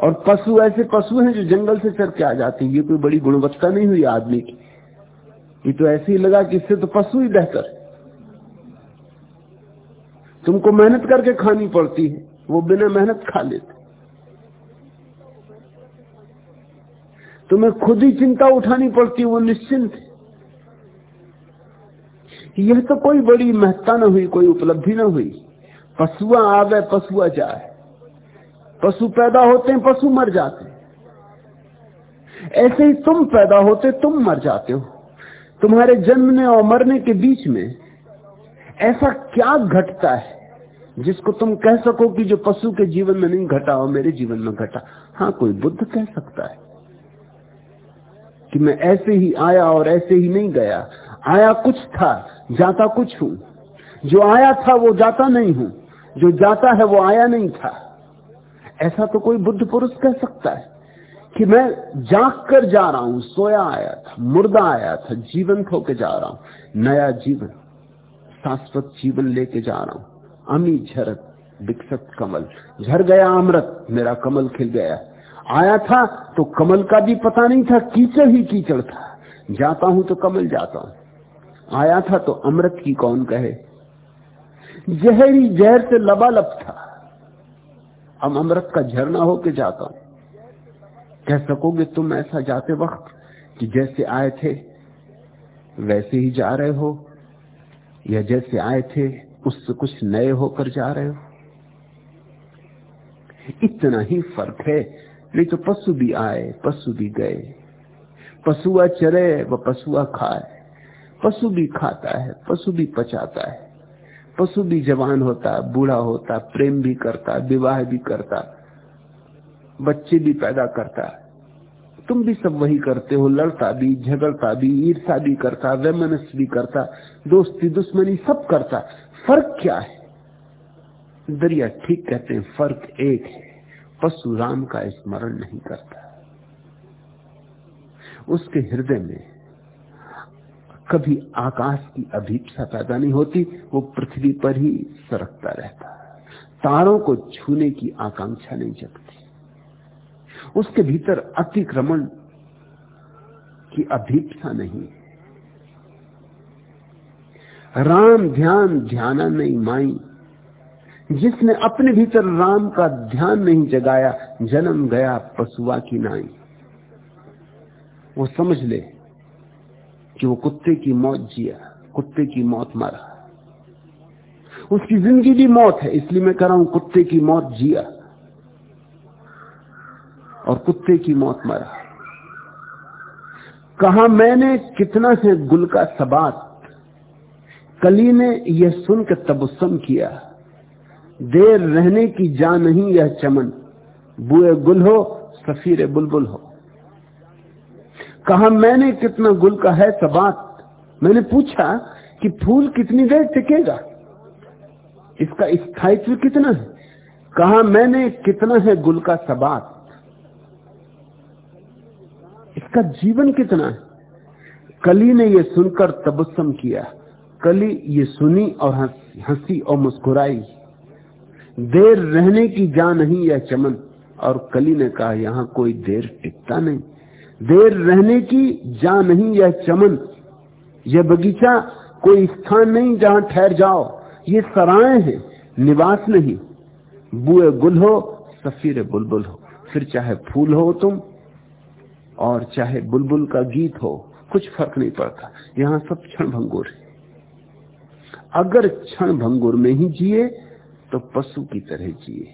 और पशु, ऐसे पशु हैं जो जंगल से चर के आ जाते हैं। ये कोई बड़ी गुणवत्ता नहीं हुई आदमी की। ये तो ऐसे ही लगा कि इससे तो पशु ही बेहतर तुमको मेहनत करके खानी पड़ती है। वो बिना मेहनत खा लेते। तुम्हें खुद ही चिंता उठानी पड़ती है, वो निश्चिंत यह तो कोई बड़ी महत्ता न हुई, कोई उपलब्धि न हुई। पशुआ आवे, पशुआ जाए। पशु पैदा होते हैं, पशु मर जाते हैं। ऐसे ही तुम पैदा होते, तुम मर जाते हो। तुम्हारे जन्मने और मरने के बीच में ऐसा क्या घटता है जिसको तुम कह सको कि जो पशु के जीवन में नहीं घटा और मेरे जीवन में घटा? हाँ कोई बुद्ध कह सकता है कि मैं ऐसे ही आया और ऐसे ही नहीं गया। आया कुछ था, जाता कुछ हूँ। जो आया था, वो जाता नहीं हूँ। जो जाता है, वो आया नहीं था। ऐसा तो कोई बुद्ध पुरुष कह सकता है कि मैं जाग कर जा रहा हूँ, सोया आया था, मुर्दा आया था, जीवंत होके जा रहा हूँ, नया जीवन, शाश्वत जीवन लेके जा रहा हूँ। अमी झरत, विकसित कमल, झर गया अमृत, मेरा कमल खिल गया। आया था तो कमल का भी पता नहीं था, कीचड़ ही कीचड़ था। जाता हूँ तो कमल जाता हूँ। आया था तो अमृत की कौन कहे? जहरी जहर से लबालब था। अब अमृत का झरना होके जाता। हूँ कह सकोगे तुम ऐसा जाते वक्त कि जैसे आए थे, वैसे ही जा रहे हो, या जैसे आए थे, उससे कुछ नए होकर जा रहे हो। इतना ही फ़र्क है, नहीं तो पशु भी आए, पशु भी गए। पशुआ चरे व पशुआ खाए। पशु भी खाता है, पशु भी पचाता है। पशु भी जवान होता, बूढ़ा होता, प्रेम भी करता, विवाह भी करता, बच्चे भी पैदा करता। तुम भी सब वही करते हो, लड़ता भी, झगड़ता भी ईर्षा भी करता वैमनस भी करता, दोस्ती, दुश्मनी सब करता। फ़र्क क्या है? दरिया ठीक कहते हैं, फ़र्क एक है, पशु राम का स्मरण नहीं करता। उसके हृदय में कभी आकाश की अभीपसा पैदा नहीं होती, वो पृथ्वी पर ही सरकता रहता तारों को छूने की आकांक्षा नहीं जगती। उसके भीतर अतिक्रमण की अभीपसा नहीं राम ध्यान, ध्याना नहीं माई। जिसने अपने भीतर राम का ध्यान नहीं जगाया, जन्म गया पशुआ की नाई। वो समझ ले कि वो कुत्ते की मौत जिया, कुत्ते की मौत मारा। उसकी ज़िंदगी भी मौत है, इसलिए मैं कह रहा हूँ कुत्ते की मौत जिया और कुत्ते की मौत मरा। कहा मैंने कितना से गुल का सबात कली ने यह सुनकर तबुस्म किया। देर रहने की जा नहीं यह चमन, बुए गुल हो, सफीर बुलबुल हो। कहा, मैंने कितना गुल का है सबात मैंने पूछा कि फूल कितनी देर टिकेगा? इसका स्थायित्व कितना है? कहा, मैंने कितना है गुल का सबात इसका जीवन कितना है? कली ने यह सुनकर तबस्म किया। कली ये सुनी और हँसी और मुस्कुराई। देर रहने की जा नहीं यह चमन। और कली ने कहा, यहाँ कोई देर टिकता नहीं। देर रहने की जा नहीं यह चमन। यह बगीचा कोई स्थान नहीं जहाँ ठहर जाओ। ये सराय है, निवास नहीं। बुए गुल हो, सफीर बुलबुल हो। फिर चाहे फूल हो तुम, और चाहे बुलबुल का गीत हो, कुछ फ़र्क नहीं पड़ता। यहाँ सब क्षण भंगुर है। अगर क्षण भंगुर में ही जिए तो पशु की तरह जिए।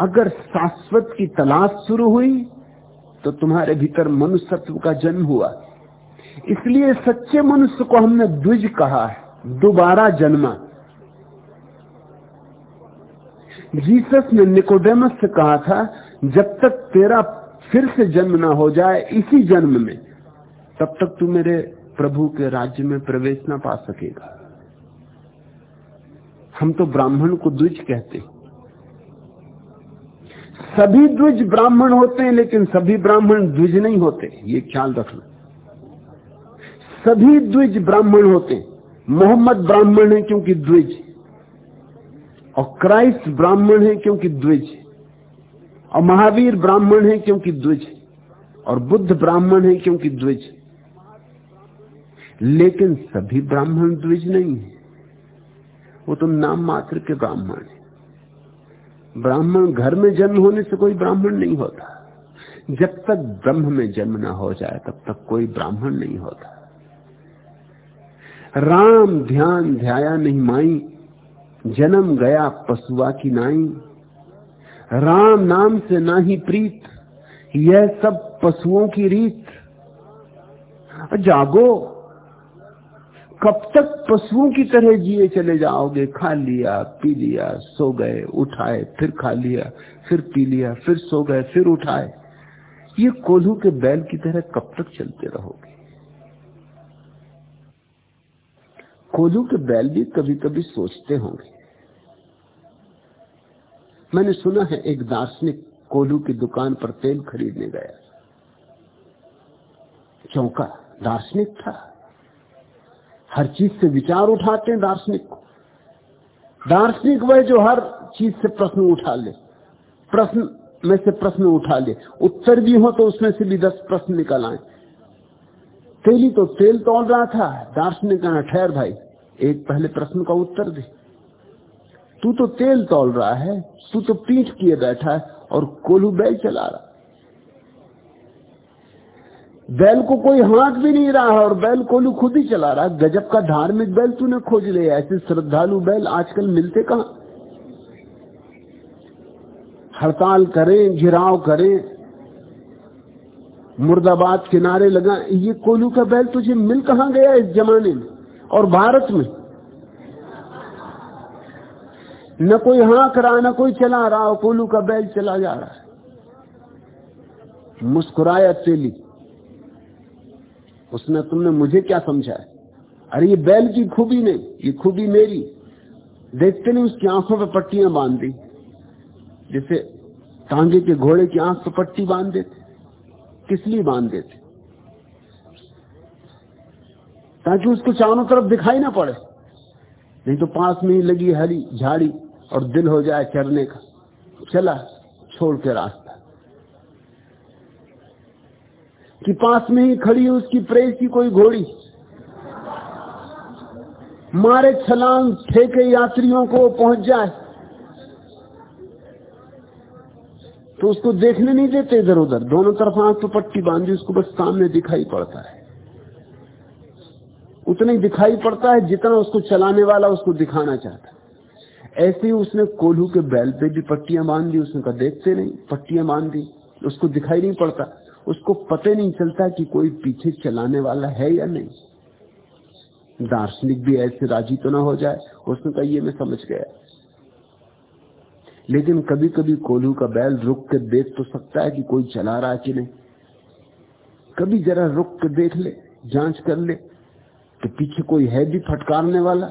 अगर शाश्वत की तलाश शुरू हुई तो तुम्हारे भीतर मनुष्यत्व का जन्म हुआ। इसलिए सच्चे मनुष्य को हमने द्विज कहा है, दोबारा जन्मा। जीसस ने निकोडेमस से कहा था, जब तक तेरा फिर से जन्म ना हो जाए इसी जन्म में, तब तक तू मेरे प्रभु के राज्य में प्रवेश ना पा सकेगा। हम तो ब्राह्मण को द्विज कहते सभी द्विज ब्राह्मण होते हैं, लेकिन सभी ब्राह्मण द्विज नहीं होते। ये ख्याल रखना। सभी द्विज ब्राह्मण होते हैं। मोहम्मद ब्राह्मण है क्योंकि द्विज। और क्राइस्ट ब्राह्मण है क्योंकि द्विज। और महावीर ब्राह्मण है क्योंकि द्विज। और बुद्ध ब्राह्मण है क्योंकि द्विज। लेकिन सभी ब्राह्मण द्विज नहीं है। वो तो नाम मात्र के ब्राह्मण है। ब्राह्मण घर में जन्म होने से कोई ब्राह्मण नहीं होता। जब तक ब्रह्म में जन्म ना हो जाए, तब तक कोई ब्राह्मण नहीं होता। राम ध्यान ध्याया नहीं माई, जन्म गया पशुआ की नाई। राम नाम से ना ही प्रीत, यह सब पशुओं की रीत। जागो कब तक पशुओं की तरह जिए चले जाओगे? खा लिया, पी लिया, सो गए, उठाए, फिर खा लिया, फिर पी लिया, फिर सो गए, फिर उठाए। ये कोल्हू के बैल की तरह कब तक चलते रहोगे? कोल्हू के बैल भी कभी कभी सोचते होंगे। मैंने सुना है एक दार्शनिक कोल्हू की दुकान पर तेल खरीदने गया। चौका, दार्शनिक था। हर चीज़ से विचार उठाते हैं दार्शनिक दार्शनिक वह जो हर चीज़ से प्रश्न उठा ले, प्रश्न में से प्रश्न उठा ले, उत्तर भी हो तो उसमें से भी दस प्रश्न निकल आए। तेली तो तेल तोड़ रहा था, दार्शनिक कहा, ठहर भाई, एक पहले प्रश्न का उत्तर दे। तू तो तेल तोल रहा है, तू तो पीठ किए बैठा है और कोलू बैल चला रहा बैल को कोई हाथ भी नहीं रहा और बैल कोलू खुद ही चला रहा। गजब का धार्मिक बैल तूने खोज लिया, ऐसे श्रद्धालु बैल आजकल मिलते कहा? हड़ताल करें, घिराव करें, मुर्दाबाद किनारे लगा ये कोलू का बैल तुझे मिल कहा गया इस जमाने में? और भारत में? न कोई हाँक रहा, न कोई चला रहा कोलू का बैल चला जा रहा है। मुस्कुराया तेली। उसने तुमने मुझे क्या समझा है? अरे ये बैल की खूबी नहीं, ये खूबी मेरी। देखते नहीं उसकी आँखों पे पट्टियाँ बाँध। दी जैसे टांगे के घोड़े की आँख पे पट्टी बाँध देते किस लिए बाँध देते ताकि उसको चारों तरफ़ दिखाई ना पड़े। नहीं तो पास में ही लगी हरी झाड़ी और दिल हो जाए चरने का। चला, छोड़ के रास्ता। कि पास में ही खड़ी उसकी प्रेस की कोई घोड़ी। मारे छलांग ठेके यात्रियों को पहुँच जाए। तो उसको देखने नहीं देते इधर उधर। दोनों तरफ़ आँख तो पट्टी बांधी, उसको बस सामने दिखाई पड़ता है। उतना ही दिखाई पड़ता है जितना उसको चलाने वाला उसको दिखाना चाहता है। ऐसे ही उसने कोल्हू के बैल पे भी पट्टियाँ बाँध दी उसने कहा, देखते नहीं, पट्टियाँ बाँध दी उसको दिखाई नहीं पड़ता। उसको पता नहीं चलता कि कोई पीछे चलाने वाला है या नहीं। दार्शनिक भी ऐसे राज़ी तो ना हो जाए। उसने कहा, ये मैं समझ गया। लेकिन कभी कभी कोल्हू का बैल रुक के देख तो सकता है कि कोई चला रहा है कि नहीं। कभी जरा रुक के देख ले, जाँच कर ले कि पीछे कोई है भी फटकारने वाला,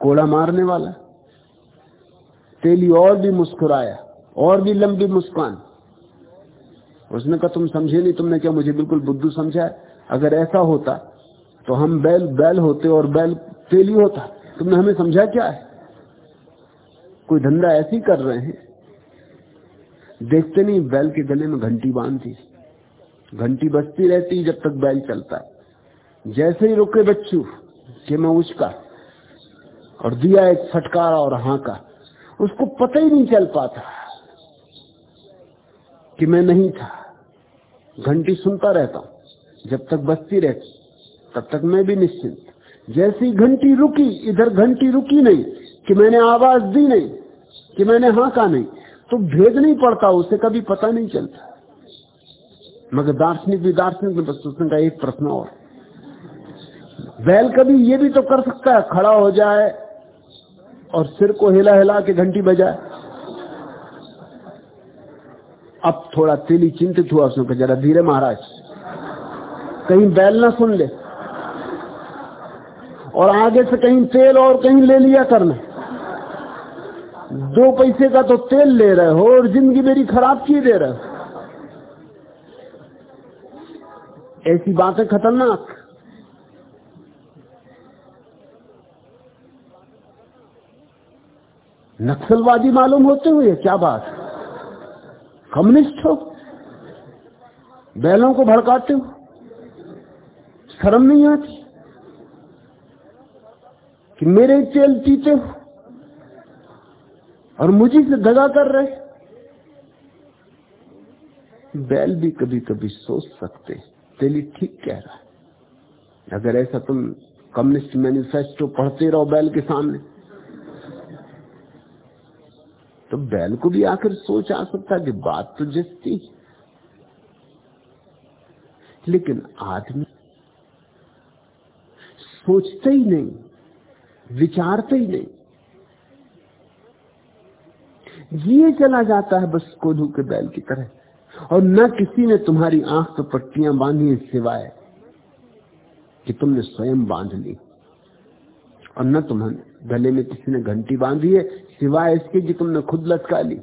कोड़ा मारने वाला। तेली और भी मुस्कुराया, और भी लंबी मुस्कान। उसने कहा, तुम समझे नहीं, तुमने क्या मुझे बिल्कुल बुद्धू समझा है? अगर ऐसा होता तो हम बैल बैल होते और बैल तेली होता। तुमने हमें समझा क्या है? कोई धंधा ऐसे कर रहे हैं। देखते नहीं, बैल के गले में घंटी बांधती। घंटी बजती रहती जब तक बैल चलता। है जैसे ही रुके बच्चू, के मैं उसका, और दिया एक फटकारा और हाँ का, उसको पता ही नहीं चल पाता कि मैं नहीं था। घंटी सुनता रहता हूँ। जब तक बजती रहती तब तक मैं भी निश्चिंत जैसी घंटी रुकी, इधर घंटी रुकी नहीं, कि मैंने आवाज़ दी नहीं, कि मैंने हाँ कहा नहीं तो भेद नहीं पड़ता, उसे कभी पता नहीं चलता। मगर दार्शनिक भी दार्शनिक में बस का एक प्रश्न और। बैल कभी ये भी तो कर सकता है, खड़ा हो जाए और सिर को हिला हिला के घंटी बजाए। अब थोड़ा तेली चिंतित हुआ उसने, कहा, जरा धीरे महाराज, कहीं बैल ना सुन ले और आगे से कहीं तेल और कहीं ले लिया करना दो पैसे का तो तेल ले रहे हो और ज़िंदगी मेरी खराब की दे रहे हो। ऐसी बातें खतरनाक। नक्सलवादी मालूम होते हुए क्या बात? कम्युनिस्ट हो? बैलों को भड़काते हो? शर्म नहीं आती? कि मेरे चेल पीते हो? और मुझे से दगा कर रहे बैल भी कभी कभी सोच सकते तेली ठीक कह रहा है। अगर ऐसा तुम कम्युनिस्ट मैनिफेस्टो पढ़ते रहो बैल के सामने। तो बैल को भी आखिर सोच आ सकता कि बात तो जस्ती लेकिन आदमी सोचते ही नहीं, विचारते ही नहीं। जिए चला जाता है बस कोल्हू के बैल की तरह। और न किसी ने तुम्हारी आँख पर पट्टियाँ बांधी सिवाय कि तुमने स्वयं बाँध ली। और न तुम्हारे गले में किसी ने घंटी बांधी है सिवाय इसके कि तुमने खुद लटका ली।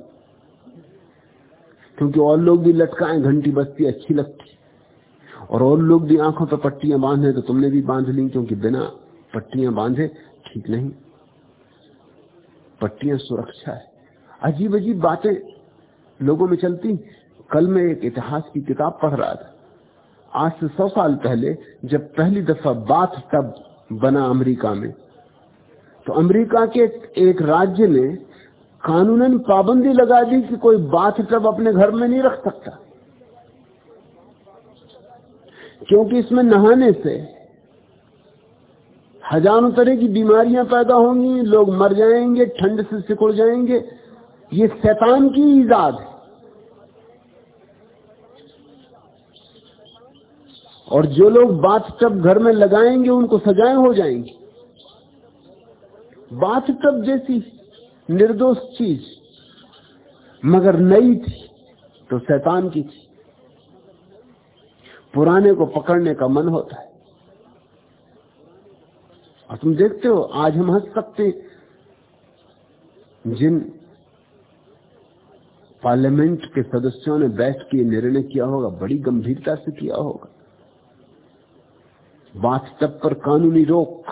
क्योंकि और लोग भी लटकाए, घंटी बजती, अच्छी लगती। और और लोग भी आँखों पर पट्टियाँ बांधे तो तुमने भी बाँध ली, क्योंकि बिना पट्टियाँ बांधे ठीक नहीं। पट्टियाँ सुरक्षा है। अजीब अजीब बातें लोगों में चलती। कल मैं एक इतिहास की किताब पढ़ रहा था। आज से सौ साल पहले, जब पहली दफ़ा बाथ टब बना अमेरिका में तो अमेरिका के एक राज्य ने कानूनन पाबंदी लगा दी कि कोई बाथ टब अपने घर में नहीं रख सकता। क्योंकि इसमें नहाने से हज़ारों तरह की बीमारियाँ पैदा होंगी, लोग मर जाएँगे, ठंड से सिकुड़ जाएँगे। ये शैतान की ईजाद है। और जो लोग बाथ टब घर में लगाएँगे, उनको सजाएँ हो जाएँगी। बाथ टब जैसी निर्दोष चीज़, मगर नई थी तो शैतान की थी। पुराने को पकड़ने का मन होता है। और तुम देखते हो, आज हम हंस सकते जिन पार्लियामेंट के सदस्यों ने बैठ के निर्णय किया होगा, बड़ी गंभीरता से किया होगा। बाथटब पर कानूनी रोक।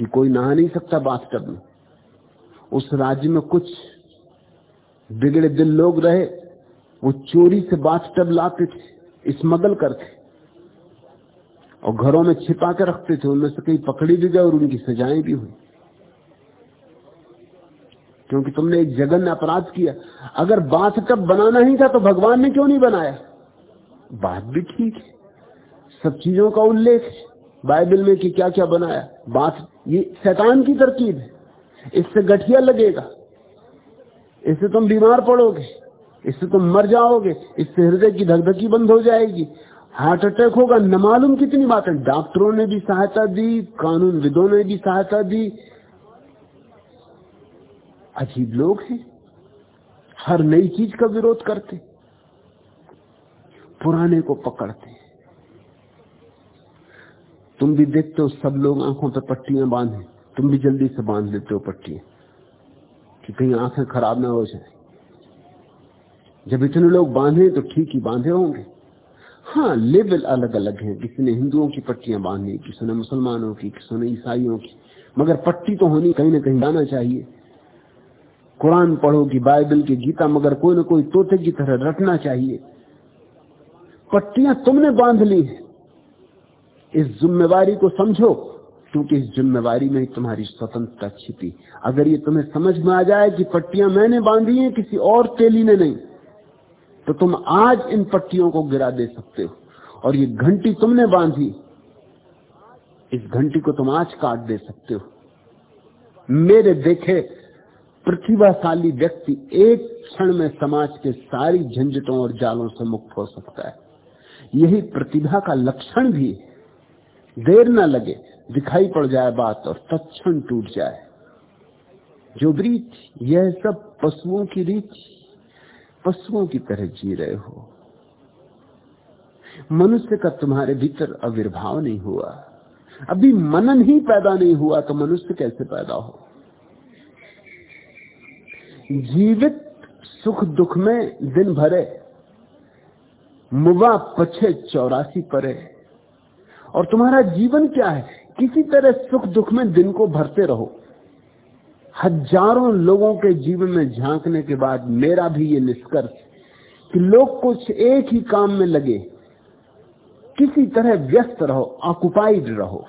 कि कोई नहा नहीं सकता बाथटब में। उस राज्य में कुछ बिगड़े दिल लोग रहे, वो चोरी से बाथटब लाते थे, स्मगल करते। और घरों में छिपा के रखते थे, उनमें से कहीं पकड़ी भी गए और उनकी सजाएँ भी हुई। क्योंकि तुमने एक जगन अपराध किया। अगर बाथटब बनाना ही था तो भगवान ने क्यों नहीं बनाया? बात भी ठीक है। सब चीज़ों का उल्लेख है। बाइबल में कि क्या क्या बनाया? बात ये शैतान की तरकीब है। इससे गठिया लगेगा। इससे तुम बीमार पड़ोगे। इससे तुम मर जाओगे। इससे हृदय की धकधकी बंद हो जाएगी। हार्ट अटैक होगा। न मालूम कितनी बातें। डॉक्टरों ने भी सहायता दी, कानून विदों ने भी सहायता दी। अजीब लोग हैं। हर नई चीज़ का विरोध करते। पुराने को पकड़ते। तुम भी देखते हो सब लोग आँखों पर पट्टियाँ बांधे, तुम भी जल्दी से बाँध लेते हो पट्टियाँ, कि कहीं आँखें खराब ना हो जाए। जब इतने लोग बांधे तो ठीक ही बांधे होंगे। हाँ लेवल अलग अलग हैं किसी ने हिंदुओं की पट्टियाँ बांधी किसी ने मुसलमानों की किसी ने ईसाइयों की, मगर पट्टी तो होनी कहीं ना कहीं जाना चाहिए। कुरान पढ़ो कि बाइबल की गीता, मगर कोई ना कोई तोते की तरह रटना चाहिए। पट्टियाँ तुमने बाँध ली इस जिम्मेवारी को समझो, क्योंकि इस जिम्मेवारी में ही तुम्हारी स्वतंत्रता छिपी। अगर ये तुम्हें समझ में आ जाए कि पट्टियाँ मैंने बांधी हैं, किसी और तेली ने नहीं तो तुम आज इन पट्टियों को गिरा दे सकते हो। और ये घंटी तुमने बांधी, इस घंटी को तुम आज काट दे सकते हो। मेरे देखे प्रतिभाशाली व्यक्ति एक क्षण में समाज के सारी झंझटों और जालों से मुक्त हो सकता है। यही प्रतिभा का लक्षण भी है देर ना लगे, दिखाई पड़ जाए बात और तत्ण टूट जाए। जो रीत, यह सब पशुओं की रीत, पशुओं की तरह जी रहे हो। मनुष्य का तुम्हारे भीतर आविर्भाव नहीं हुआ। अभी मनन ही पैदा नहीं हुआ तो मनुष्य कैसे पैदा हो? जीवित सुख दुख में दिन भरे मुबा पछे चौरासी परे। और तुम्हारा जीवन क्या है? किसी तरह सुख दुख में दिन को भरते रहो। हज़ारों लोगों के जीवन में झांकने के बाद मेरा भी ये निष्कर्ष कि लोग कुछ एक ही काम में लगे। किसी तरह व्यस्त रहो ऑक्युपाइड रहो।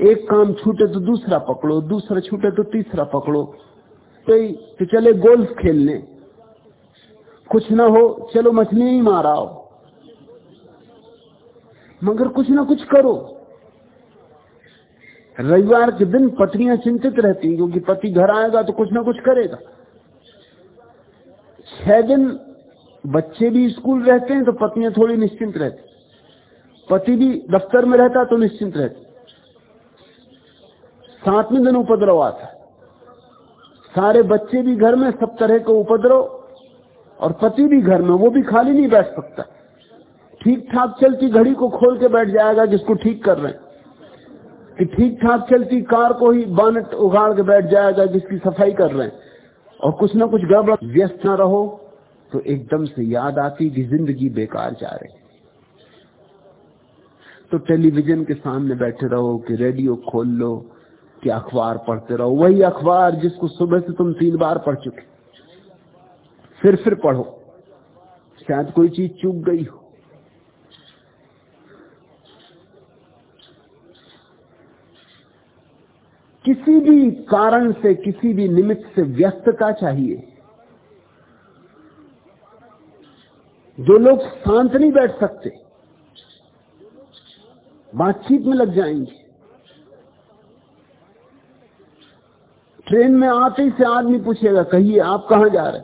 एक काम छूटे तो दूसरा पकड़ो दूसरा छूटे तो तीसरा पकड़ो। तो, तो चले गोल्फ खेलने। कुछ ना हो चलो मछली ही माराओ मगर कुछ ना कुछ करो। रविवार के दिन पत्नियाँ चिंतित रहती क्योंकि पति घर आएगा तो कुछ ना कुछ करेगा। छह दिन बच्चे भी स्कूल रहते हैं तो पत्नियाँ थोड़ी निश्चिंत रहती पति भी दफ्तर में रहता तो निश्चिंत रहती सातवें दिन उपद्रव आता सारे बच्चे भी घर में, सब तरह का उपद्रव, और पति भी घर में, वो भी खाली नहीं बैठ सकता। ठीक ठाक चलती घड़ी को खोल के बैठ जाएगा जिसको ठीक कर रहे हैं। कि ठीक ठाक चलती कार को ही बानट उगाड़ के बैठ जाएगा जिसकी सफ़ाई कर रहे हैं। और कुछ ना कुछ गड़बड़, व्यस्त ना रहो तो एकदम से याद आती कि ज़िंदगी बेकार जा रही तो टेलीविज़न के सामने बैठे रहो कि रेडियो खोल लो, कि अखबार पढ़ते रहो। वही अखबार जिसको सुबह से तुम तीन बार पढ़ चुके। फिर फिर पढ़ो। शायद कोई चीज़ चूक गई हो। किसी भी कारण से, किसी भी निमित्त से व्यस्तता चाहिए। जो लोग शांत नहीं बैठ सकते, बातचीत में लग जाएँगे। ट्रेन में आते ही से आदमी पूछेगा, कहिए, आप कहा जा रहे?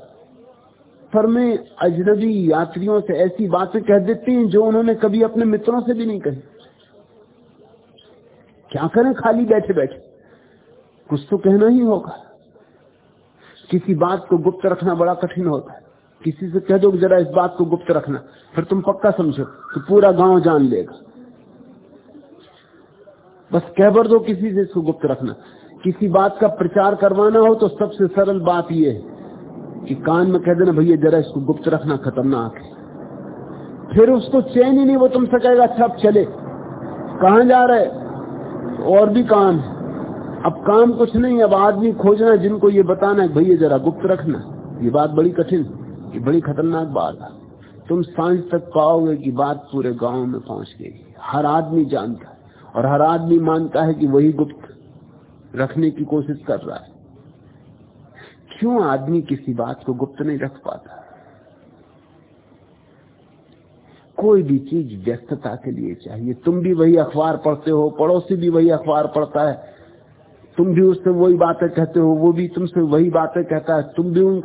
पर मैं अजनबी यात्रियों से ऐसी बातें कह देती हैं जो उन्होंने कभी अपने मित्रों से भी नहीं कही। क्या करें, खाली बैठे बैठे कुछ तो कहना ही होगा। किसी बात को गुप्त रखना बड़ा कठिन होता है। किसी से कह दो जरा इस बात को गुप्त रखना, फिर तुम पक्का समझो तो पूरा गाँव जान लेगा। बस कह बर दो किसी से इसको गुप्त रखना। किसी बात का प्रचार करवाना हो तो सबसे सरल बात यह है कि कान में कह देना, भैया, जरा इसको गुप्त रखना, खतरनाक है। फिर उसको चैन ही नहीं वो तुमसे कहेगा अच्छा चले। कहा जा रहे और भी काम है। अब काम कुछ नहीं, अब आदमी खोजना, जिनको ये बताना है भैया जरा गुप्त रखना, ये बात बड़ी कठिन, ये बड़ी खतरनाक बात है। तुम साँझ तक पाओगे कि बात पूरे गाँव में पहुँच गई। हर आदमी जानता है, और हर आदमी मानता है कि वही गुप्त रखने की कोशिश कर रहा है। क्यों आदमी किसी बात को गुप्त नहीं रख पाता? कोई भी चीज़ व्यस्तता के लिए चाहिए। तुम भी वही अखबार पढ़ते हो, पड़ोसी भी वही अखबार पढ़ता है। तुम भी उससे वही बातें कहते हो, वो भी तुमसे वही बातें कहता है, तुम भी उनको